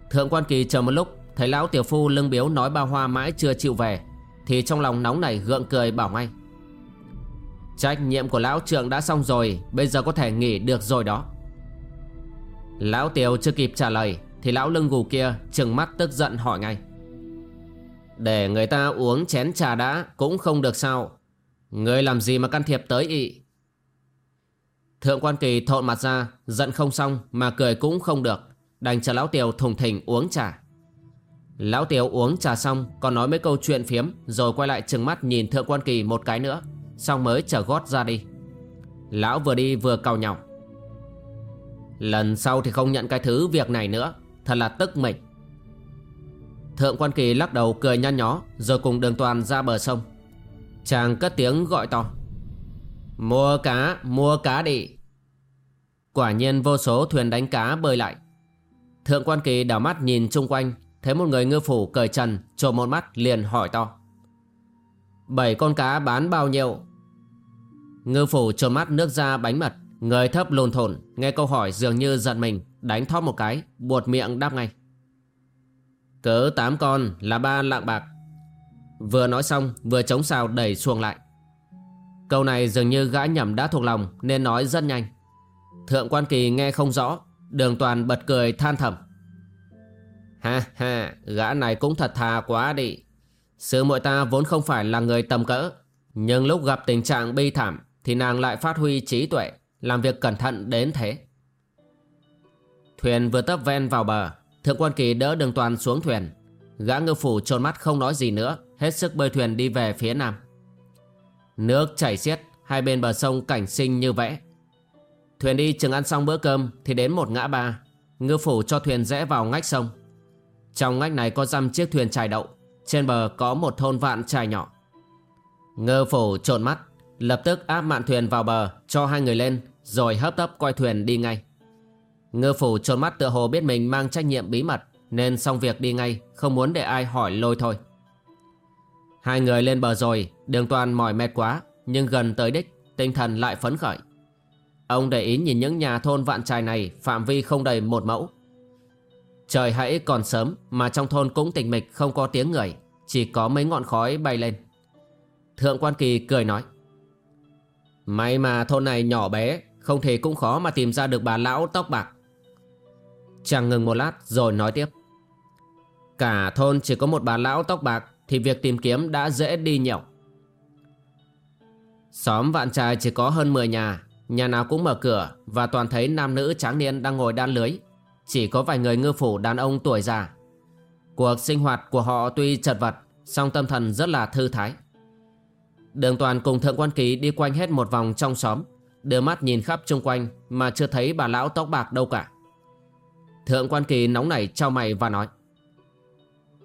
Thượng quan kỳ chờ một lúc, Thấy lão tiểu phu lưng biếu nói ba hoa mãi chưa chịu về, Thì trong lòng nóng nảy gượng cười bảo ngay. Trách nhiệm của lão trượng đã xong rồi, Bây giờ có thể nghỉ được rồi đó. Lão tiều chưa kịp trả lời, Thì lão lưng gù kia trừng mắt tức giận hỏi ngay. Để người ta uống chén trà đã Cũng không được sao. Người làm gì mà can thiệp tới ị? Thượng quan kỳ thộn mặt ra, Giận không xong mà cười cũng không được, Đành chờ lão tiều thùng thình uống trà. Lão tiều uống trà xong, Còn nói mấy câu chuyện phiếm, Rồi quay lại trừng mắt nhìn thượng quan kỳ một cái nữa, Xong mới trở gót ra đi. Lão vừa đi vừa cau nhọc Lần sau thì không nhận cái thứ việc này nữa. Thật là tức mình. Thượng quan kỳ lắc đầu cười nhăn nhó Rồi cùng đường toàn ra bờ sông. Chàng cất tiếng gọi to. Mua cá, mua cá đi. Quả nhiên vô số thuyền đánh cá bơi lại. Thượng quan kỳ đảo mắt nhìn chung quanh Thấy một người ngư phủ cởi trần Trộm một mắt liền hỏi to. Bảy con cá bán bao nhiêu? Ngư phủ trộm mắt nước ra bánh mật. Người thấp lùn thổn Nghe câu hỏi dường như giận mình, Đánh thóp một cái, Buột miệng đáp ngay. Cỡ tám con là ba lạng bạc. Vừa nói xong, Vừa chống xào đẩy xuồng lại. Câu này dường như gã nhầm đã thuộc lòng, Nên nói rất nhanh. Thượng quan kỳ nghe không rõ, Đường toàn bật cười than thầm. Ha ha, Gã này cũng thật thà quá đi. Sư muội ta vốn không phải là người tầm cỡ, Nhưng lúc gặp tình trạng bi thảm Thì nàng lại phát huy trí tuệ. Làm việc cẩn thận đến thế. Thuyền vừa tấp ven vào bờ, Thượng quan kỳ đỡ đường toàn xuống thuyền. Gã ngư phủ trôn mắt không nói gì nữa, Hết sức bơi thuyền đi về phía nam. Nước chảy xiết, Hai bên bờ sông cảnh sinh như vẽ. Thuyền đi chừng ăn xong bữa cơm Thì đến một ngã ba. Ngư phủ cho thuyền rẽ vào ngách sông. Trong ngách này có dăm chiếc thuyền chài đậu, Trên bờ có một thôn vạn trài nhỏ. Ngư phủ trộn mắt, Lập tức áp mạn thuyền vào bờ, Cho hai người lên. Rồi hấp tấp coi thuyền đi ngay. Ngư phủ trốn mắt tựa hồ biết mình mang trách nhiệm bí mật, Nên xong việc đi ngay, Không muốn để ai hỏi lôi thôi. Hai người lên bờ rồi, Đường toàn mỏi mệt quá, Nhưng gần tới đích, Tinh thần lại phấn khởi. Ông để ý nhìn những nhà thôn vạn trài này, Phạm vi không đầy một mẫu. Trời hãy còn sớm, Mà trong thôn cũng tịch mịch, không có tiếng người, Chỉ có mấy ngọn khói bay lên. Thượng quan kỳ cười nói, May mà thôn này nhỏ bé không thể cũng khó mà tìm ra được bà lão tóc bạc. Chàng ngừng một lát rồi nói tiếp. Cả thôn chỉ có một bà lão tóc bạc Thì việc tìm kiếm đã dễ đi nhiều Xóm vạn trài chỉ có hơn 10 nhà Nhà nào cũng mở cửa Và toàn thấy nam nữ tráng niên đang ngồi đan lưới. Chỉ có vài người ngư phủ đàn ông tuổi già. Cuộc sinh hoạt của họ tuy chật vật, song tâm thần rất là thư thái. Đường toàn cùng thượng quan ký đi quanh hết một vòng trong xóm. Đưa mắt nhìn khắp chung quanh Mà chưa thấy bà lão tóc bạc đâu cả. Thượng quan kỳ nóng nảy trao mày và nói,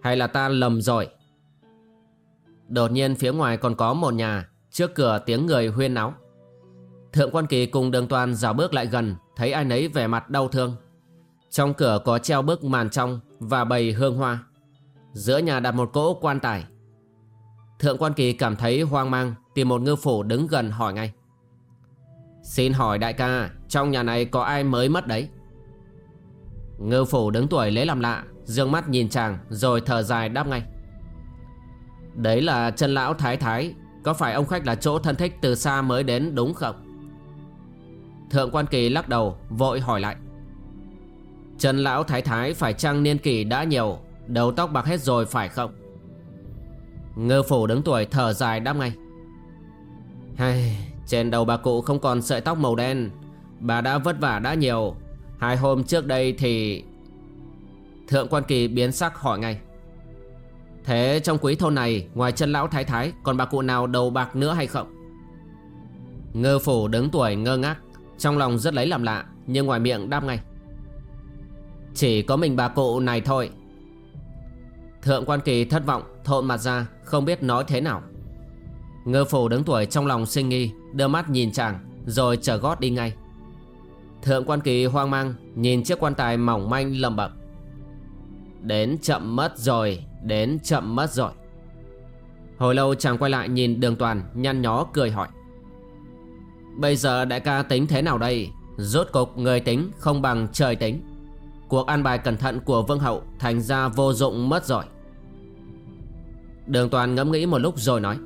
Hay là ta lầm rồi? Đột nhiên phía ngoài còn có một nhà, Trước cửa tiếng người huyên náo. Thượng quan kỳ cùng đường toàn dào bước lại gần, Thấy ai nấy vẻ mặt đau thương. Trong cửa có treo bức màn trong Và bầy hương hoa. Giữa nhà đặt một cỗ quan tài. Thượng quan kỳ cảm thấy hoang mang, Tìm một ngư phủ đứng gần hỏi ngay Xin hỏi đại ca Trong nhà này có ai mới mất đấy? Ngư phủ đứng tuổi lấy làm lạ Dương mắt nhìn chàng Rồi thở dài đáp ngay. Đấy là chân lão thái thái Có phải ông khách là chỗ thân thích từ xa mới đến đúng không? Thượng quan kỳ lắc đầu Vội hỏi lại. Trần lão thái thái phải chăng niên kỷ đã nhiều Đầu tóc bạc hết rồi phải không? Ngư phủ đứng tuổi thở dài đáp ngay. Hay, trên đầu bà cụ không còn sợi tóc màu đen. Bà đã vất vả đã nhiều. Hai hôm trước đây thì Thượng quan kỳ biến sắc hỏi ngay. Thế trong quý thôn này, Ngoài chân lão thái thái, Còn bà cụ nào đầu bạc nữa hay không? Ngư phủ đứng tuổi ngơ ngác, Trong lòng rất lấy làm lạ, Nhưng ngoài miệng đáp ngay. Chỉ có mình bà cụ này thôi. Thượng quan kỳ thất vọng, Thộn mặt ra, không biết nói thế nào. Ngư phủ đứng tuổi trong lòng sinh nghi, Đưa mắt nhìn chàng, Rồi trở gót đi ngay. Thượng quan kỳ hoang mang, Nhìn chiếc quan tài mỏng manh lầm bẩm. Đến chậm mất rồi, Đến chậm mất rồi. Hồi lâu chàng quay lại nhìn đường toàn, Nhăn nhó cười hỏi. Bây giờ đại ca tính thế nào đây? Rốt cục người tính không bằng trời tính. Cuộc an bài cẩn thận của vương hậu Thành ra vô dụng mất rồi. Đường toàn ngẫm nghĩ một lúc rồi nói.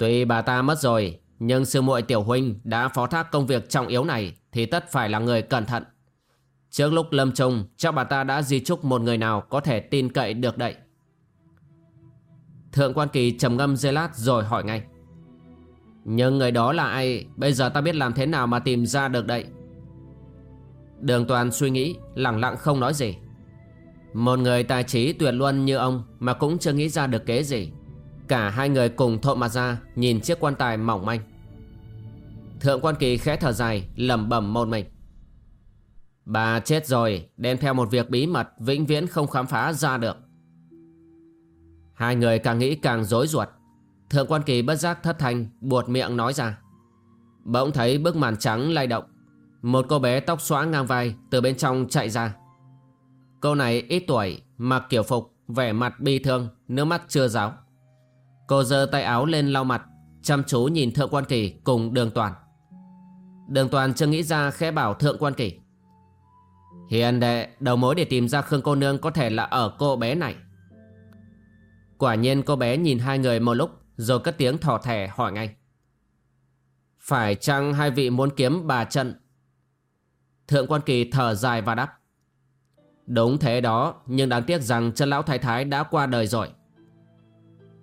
Tuy bà ta mất rồi, Nhưng sư muội tiểu huynh đã phó thác công việc trọng yếu này Thì tất phải là người cẩn thận. Trước lúc lâm chung, Chắc bà ta đã di chúc một người nào Có thể tin cậy được đậy Thượng quan kỳ trầm ngâm dây lát rồi hỏi ngay. Nhưng người đó là ai? Bây giờ ta biết làm thế nào mà tìm ra được đậy Đường toàn suy nghĩ Lặng lặng không nói gì. Một người tài trí tuyệt luân như ông Mà cũng chưa nghĩ ra được kế gì. Cả hai người cùng thộn mặt ra Nhìn chiếc quan tài mỏng manh. Thượng quan kỳ khẽ thở dài, lẩm bẩm một mình. Bà chết rồi, Đem theo một việc bí mật Vĩnh viễn không khám phá ra được. Hai người càng nghĩ càng rối ruột. Thượng quan kỳ bất giác thất thanh, Buột miệng nói ra. Bỗng thấy bức màn trắng lay động. Một cô bé tóc xóa ngang vai Từ bên trong chạy ra. Cô này ít tuổi, Mặc kiểu phục, Vẻ mặt bi thương, Nước mắt chưa ráo. Cô giơ tay áo lên lau mặt, Chăm chú nhìn thượng quan kỳ cùng đường toàn. Đường toàn chưa nghĩ ra khẽ bảo thượng quan kỳ. Hiền đệ, đầu mối để tìm ra Khương cô nương có thể là ở cô bé này. Quả nhiên cô bé nhìn hai người một lúc, Rồi cất tiếng thỏ thẻ hỏi ngay. Phải chăng hai vị muốn kiếm bà trận Thượng quan kỳ thở dài và đáp. Đúng thế đó, Nhưng đáng tiếc rằng chân lão thái thái đã qua đời rồi.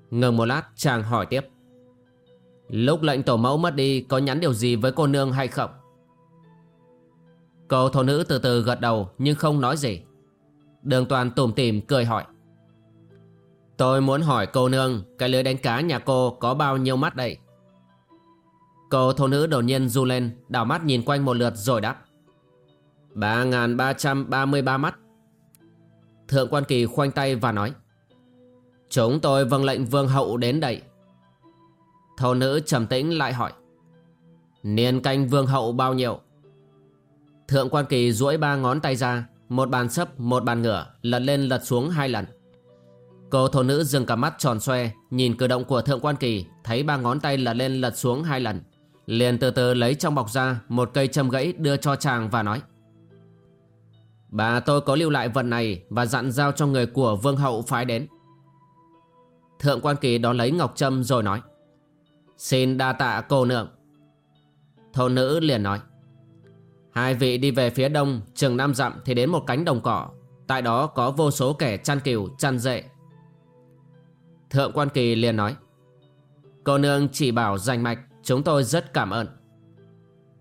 Ngừng một lát chàng hỏi tiếp. Lúc lệnh tổ mẫu mất đi, Có nhắn điều gì với cô nương hay không? Cô thổ nữ từ từ gật đầu, Nhưng không nói gì. Đường toàn tủm tỉm cười hỏi. Tôi muốn hỏi cô nương, Cái lưới đánh cá nhà cô có bao nhiêu mắt đây? Cô thổ nữ đột nhiên du lên, Đảo mắt nhìn quanh một lượt rồi đáp. 3.333 mắt. Thượng quan kỳ khoanh tay và nói. Chúng tôi vâng lệnh vương hậu đến đây. Thầu nữ trầm tĩnh lại hỏi, Niên canh vương hậu bao nhiêu? Thượng quan kỳ duỗi ba ngón tay ra, Một bàn sấp, một bàn ngửa, Lật lên lật xuống hai lần. Cô thổ nữ dừng cả mắt tròn xoe, Nhìn cử động của thượng quan kỳ, Thấy ba ngón tay lật lên lật xuống hai lần, Liền từ từ lấy trong bọc ra Một cây châm gãy đưa cho chàng và nói, Bà tôi có lưu lại vật này Và dặn giao cho người của vương hậu phái đến. Thượng quan kỳ đón lấy ngọc trâm rồi nói, Xin đa tạ cô nương. Thôn nữ liền nói, Hai vị đi về phía đông, chừng năm dặm thì đến một cánh đồng cỏ, Tại đó có vô số kẻ chăn cừu, chăn dệ Thượng quan kỳ liền nói, Cô nương chỉ bảo rành mạch, Chúng tôi rất cảm ơn.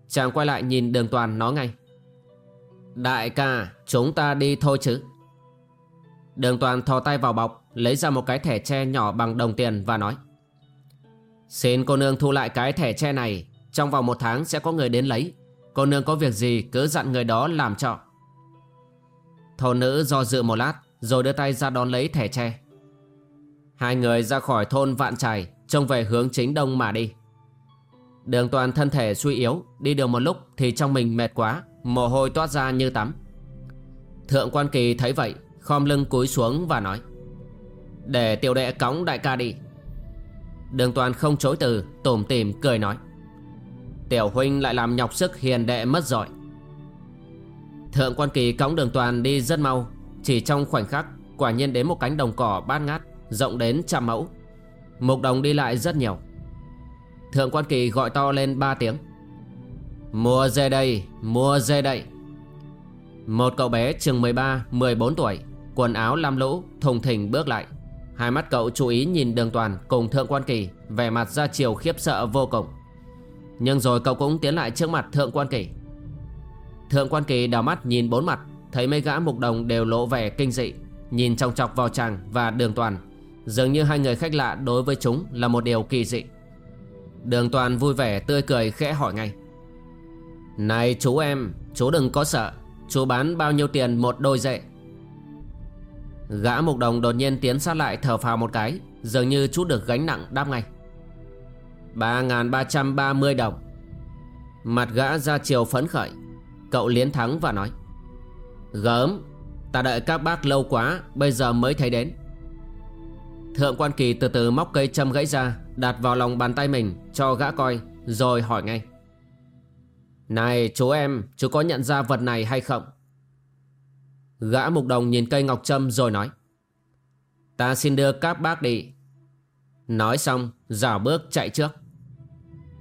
Chàng quay lại nhìn đường toàn nói ngay, Đại ca, chúng ta đi thôi chứ. Đường toàn thò tay vào bọc, Lấy ra một cái thẻ tre nhỏ bằng đồng tiền và nói, Xin cô nương thu lại cái thẻ tre này, Trong vòng một tháng sẽ có người đến lấy. Cô nương có việc gì cứ dặn người đó làm cho. Thổ nữ do dự một lát, Rồi đưa tay ra đón lấy thẻ tre. Hai người ra khỏi thôn vạn trài, Trông về hướng chính đông mà đi. Đường toàn thân thể suy yếu, Đi được một lúc thì trong mình mệt quá, Mồ hôi toát ra như tắm. Thượng quan kỳ thấy vậy Khom lưng cúi xuống và nói, Để tiểu đệ cõng đại ca đi. Đường toàn không chối từ, Tủm tìm cười nói, Tiểu huynh lại làm nhọc sức hiền đệ mất rồi. Thượng quan kỳ cõng đường toàn đi rất mau, Chỉ trong khoảnh khắc, Quả nhiên đến một cánh đồng cỏ bát ngát, Rộng đến trăm mẫu. Mục đồng đi lại rất nhiều. Thượng quan kỳ gọi to lên ba tiếng, Mua dê đây, Mua dê đây. Một cậu bé chừng 13-14 tuổi Quần áo lam lũ, Thùng thình bước lại. Hai mắt cậu chú ý nhìn đường toàn cùng thượng quan kỳ, Vẻ mặt ra chiều khiếp sợ vô cùng. Nhưng rồi cậu cũng tiến lại trước mặt thượng quan kỳ. Thượng quan kỳ đào mắt nhìn bốn mặt, Thấy mấy gã mục đồng đều lộ vẻ kinh dị, Nhìn trong chọc vào chàng và đường toàn. Dường như hai người khách lạ đối với chúng là một điều kỳ dị. Đường toàn vui vẻ tươi cười khẽ hỏi ngay. Này chú em, Chú đừng có sợ, Chú bán bao nhiêu tiền một đôi dệ Gã mục đồng đột nhiên tiến sát lại thở phào một cái, Dường như chút được gánh nặng đáp ngay. 3.330 đồng. Mặt gã ra chiều phấn khởi, Cậu liến thắng và nói, Gớm, Ta đợi các bác lâu quá, Bây giờ mới thấy đến. Thượng quan kỳ từ từ móc cây châm gãy ra, Đặt vào lòng bàn tay mình Cho gã coi, Rồi hỏi ngay, Này, chú em, Chú có nhận ra vật này hay không? Gã mục đồng nhìn cây ngọc châm rồi nói, Ta xin đưa các bác đi. Nói xong Rảo bước chạy trước.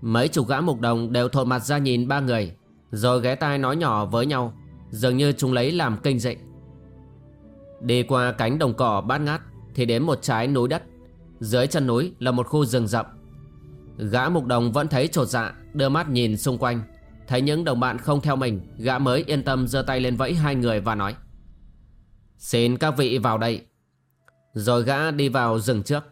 Mấy chục gã mục đồng đều thột mặt ra nhìn ba người, Rồi ghé tai nói nhỏ với nhau, Dường như chúng lấy làm kinh dị. Đi qua cánh đồng cỏ bát ngát Thì đến một trái núi đất. Dưới chân núi là một khu rừng rậm. Gã mục đồng vẫn thấy trột dạ Đưa mắt nhìn xung quanh, Thấy những đồng bạn không theo mình, Gã mới yên tâm giơ tay lên vẫy hai người và nói Xin các vị vào đây. Rồi gã đi vào rừng trước.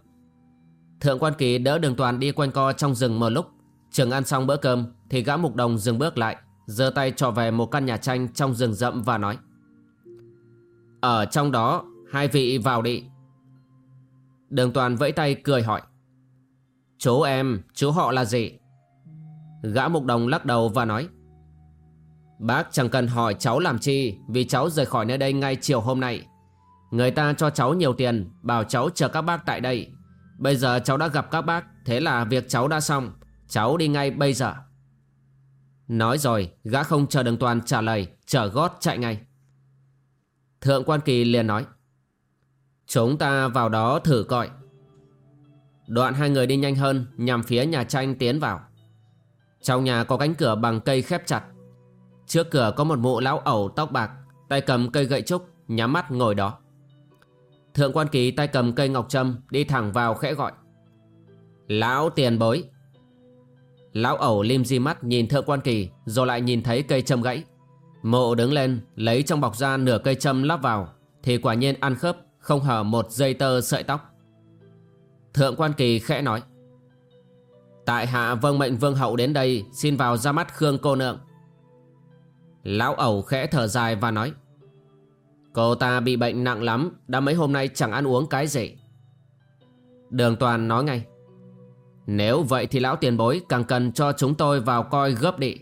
Thượng quan kỳ đỡ đường toàn đi quanh co trong rừng một lúc. Trường ăn xong bữa cơm Thì gã mục đồng dừng bước lại, giơ tay trò về một căn nhà tranh trong rừng rậm và nói, Ở trong đó, Hai vị vào đi. Đường toàn vẫy tay cười hỏi, Chú em, Chú họ là gì? Gã mục đồng lắc đầu và nói Bác chẳng cần hỏi cháu làm chi, Vì cháu rời khỏi nơi đây ngay chiều hôm nay. Người ta cho cháu nhiều tiền, Bảo cháu chờ các bác tại đây. Bây giờ cháu đã gặp các bác, Thế là việc cháu đã xong. Cháu đi ngay bây giờ. Nói rồi, gã không chờ đường toàn trả lời, Chở gót chạy ngay. Thượng quan kỳ liền nói, Chúng ta vào đó thử coi. Đoạn hai người đi nhanh hơn, Nhằm phía nhà tranh tiến vào. Trong nhà có cánh cửa bằng cây khép chặt. Trước cửa có một mụ lão ẩu tóc bạc, Tay cầm cây gậy trúc, Nhắm mắt ngồi đó. Thượng quan kỳ tay cầm cây ngọc trâm, Đi thẳng vào khẽ gọi. Lão tiền bối. Lão ẩu lim di mắt nhìn thượng quan kỳ Rồi lại nhìn thấy cây châm gãy. Mộ đứng lên, lấy trong bọc ra nửa cây châm lắp vào, Thì quả nhiên ăn khớp, Không hở một dây tơ sợi tóc. Thượng quan kỳ khẽ nói. Tại hạ vâng mệnh vương hậu đến đây, Xin vào ra mắt Khương cô nương. Lão ẩu khẽ thở dài và nói, Cô ta bị bệnh nặng lắm, Đã mấy hôm nay chẳng ăn uống cái gì. Đường toàn nói ngay, Nếu vậy thì lão tiền bối càng cần cho chúng tôi vào coi gấp đi.